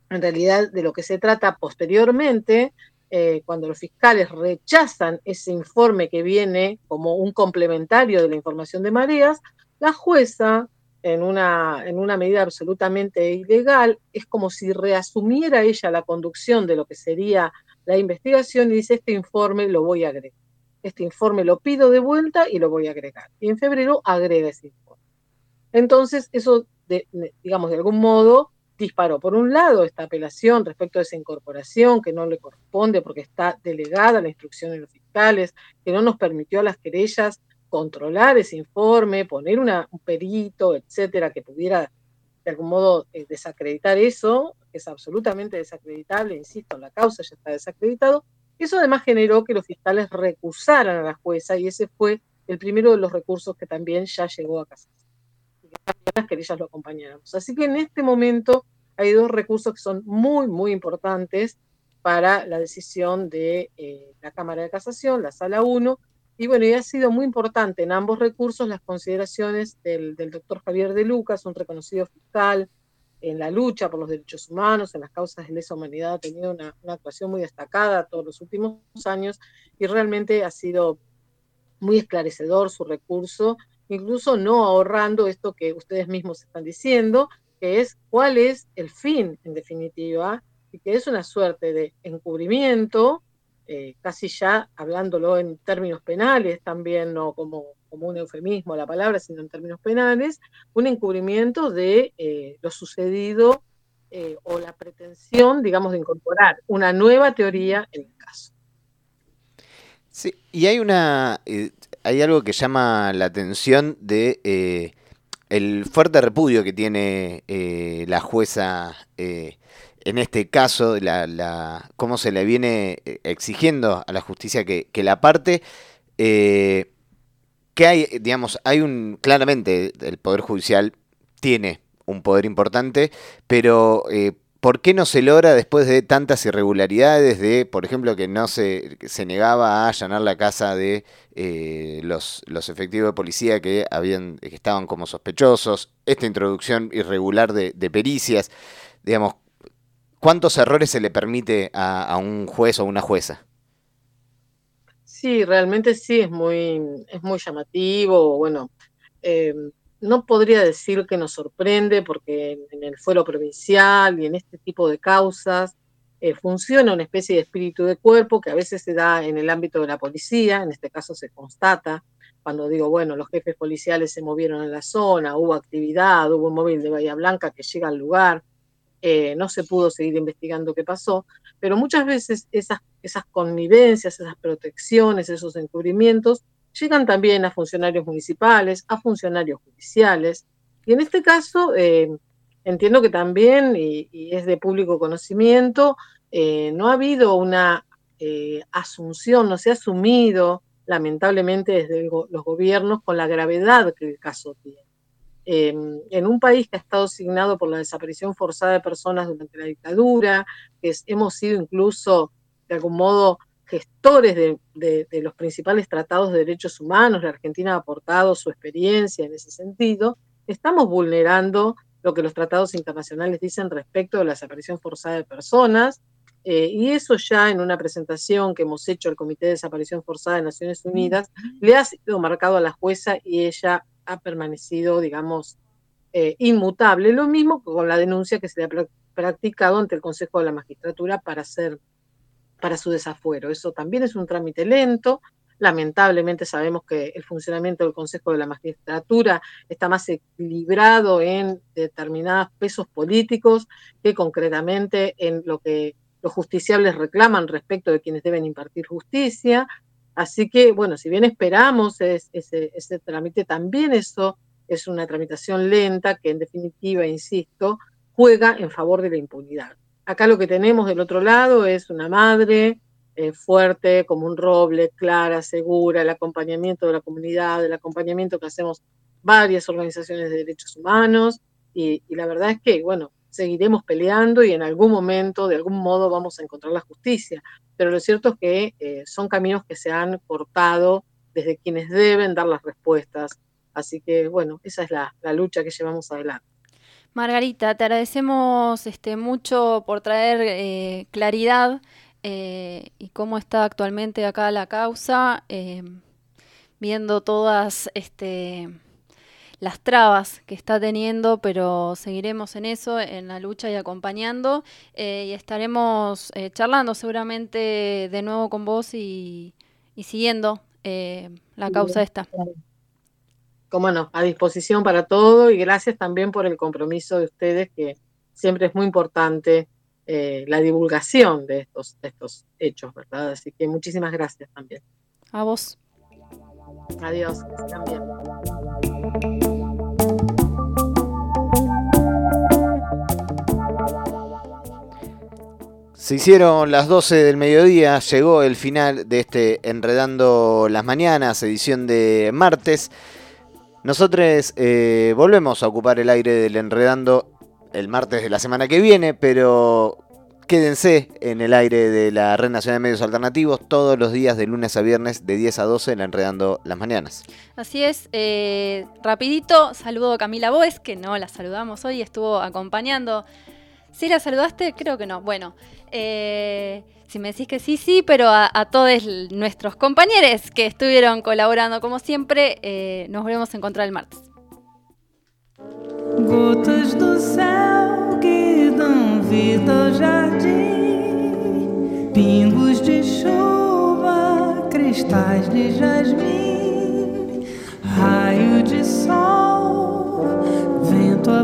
en realidad, de lo que se trata posteriormente, eh, cuando los fiscales rechazan ese informe que viene como un complementario de la información de mareas, la jueza en una, en una medida absolutamente ilegal, es como si reasumiera ella la conducción de lo que sería la investigación y dice, este informe lo voy a agregar. Este informe lo pido de vuelta y lo voy a agregar. Y en febrero agrega ese informe. Entonces, eso, digamos, de algún modo disparó, por un lado, esta apelación respecto a esa incorporación que no le corresponde porque está delegada la instrucción de los fiscales, que no nos permitió a las querellas controlar ese informe, poner un perito, etcétera, que pudiera de algún modo eh, desacreditar eso, que es absolutamente desacreditable, insisto, la causa ya está desacreditado. Eso además generó que los fiscales recusaran a la jueza y ese fue el primero de los recursos que también ya llegó a casa. Y las querellas lo acompañáramos. Así que en este momento hay dos recursos que son muy, muy importantes para la decisión de eh, la Cámara de Casación, la Sala 1, y bueno, y ha sido muy importante. En ambos recursos las consideraciones del, doctor Javier de Lucas, un reconocido fiscal en la lucha por los derechos humanos, en las causas de lesa humanidad, ha tenido una, actuación muy destacada todos los últimos años y realmente ha sido muy esclarecedor su recurso, incluso no ahorrando esto que ustedes mismos están diciendo, que es cuál es el fin, en definitiva, y que es una suerte de encubrimiento eh, casi ya hablándolo en términos penales, también no como, como un eufemismo la palabra, sino en términos penales, un encubrimiento de eh, lo sucedido eh, o la pretensión, digamos, de incorporar una nueva teoría en el caso. Sí, y hay una hay algo que llama la atención de el fuerte repudio que tiene la jueza en este caso, la, cómo se le viene eh, exigiendo a la justicia que, la parte, eh, que hay, digamos, hay un, claramente el Poder Judicial tiene un poder importante, pero eh, ¿por qué no se logra después de tantas irregularidades, de, por ejemplo, que no se, se negaba a allanar la casa de los, los efectivos de policía que, habían, que estaban como sospechosos, esta introducción irregular de pericias, digamos, ¿Cuántos errores se le permite a, un juez o una jueza? Sí, realmente sí, es muy, es muy llamativo. Bueno, eh, no podría decir que nos sorprende porque en el fuero provincial y en este tipo de causas eh, funciona una especie de espíritu de cuerpo que a veces se da en el ámbito de la policía, en este caso se constata, cuando digo, bueno, los jefes policiales se movieron en la zona, hubo actividad, hubo un móvil de Bahía Blanca que llega al lugar, eh, no se pudo seguir investigando qué pasó, pero muchas veces esas, esas connivencias, esas protecciones, esos encubrimientos llegan también a funcionarios municipales, a funcionarios judiciales, y en este caso eh, entiendo que también, y, es de público conocimiento, eh, no ha habido una asunción, no se ha asumido lamentablemente desde los gobiernos con la gravedad que el caso tiene. Em, en un país que ha estado signado por la desaparición forzada de personas durante la dictadura, que hemos sido incluso de algún modo gestores de, los principales tratados de derechos humanos, la Argentina ha aportado su experiencia en ese sentido, estamos vulnerando lo que los tratados internacionales dicen respecto de la desaparición forzada de personas, eh, y eso ya en una presentación que hemos hecho al Comité de Desaparición Forzada de Naciones Unidas, le ha sido marcado a la jueza y ella ha permanecido, digamos, eh, inmutable. Lo mismo con la denuncia que se le ha practicado ante el Consejo de la Magistratura para hacer para su desafuero. Eso también es un trámite lento. Lamentablemente sabemos que el funcionamiento del Consejo de la Magistratura está más equilibrado en determinados pesos políticos que concretamente en lo que los justiciables reclaman respecto de quienes deben impartir justicia. Así que, bueno, si bien esperamos ese, ese trámite, también eso es una tramitación lenta que en definitiva, insisto, juega en favor de la impunidad. Acá lo que tenemos del otro lado es una madre eh, fuerte, como un roble, clara, segura, el acompañamiento de la comunidad, el acompañamiento que hacemos varias organizaciones de derechos humanos y, la verdad es que, bueno, seguiremos peleando y en algún momento, de algún modo, vamos a encontrar la justicia. Pero lo cierto es que eh, son caminos que se han cortado desde quienes deben dar las respuestas. Así que, bueno, esa es la, lucha que llevamos adelante. Margarita, te agradecemos este, mucho por traer eh, claridad eh, y cómo está actualmente acá la causa, viendo todas este, las trabas que está teniendo, pero seguiremos en eso, en la lucha y acompañando, eh, y estaremos charlando seguramente de nuevo con vos y, y siguiendo la causa esta. Cómo no, a disposición para todo y gracias también por el compromiso de ustedes que siempre es muy importante eh, la divulgación de estos, estos hechos, ¿verdad? Así que muchísimas gracias también. A vos. Adiós, también. Se hicieron las 12 del mediodía, llegó el final de este Enredando las Mañanas, edición de martes. Nosotros eh, volvemos a ocupar el aire del Enredando el martes de la semana que viene, pero quédense en el aire de la Red Nacional de Medios Alternativos todos los días de lunes a viernes de 10 a 12 en Enredando las Mañanas. Así es, eh, rapidito, saludo a Camila Boes, que no la saludamos hoy, estuvo acompañando. ¿Sí la saludaste? Creo que no. Bueno, eh, si me decís que sí, sí, pero a, todos nuestros compañeros que estuvieron colaborando como siempre, eh, nos volvemos a encontrar el martes. Gotas do céu que dão vida ao jardim, pingos de chuva, cristais de jasmim, raio de sol, vento a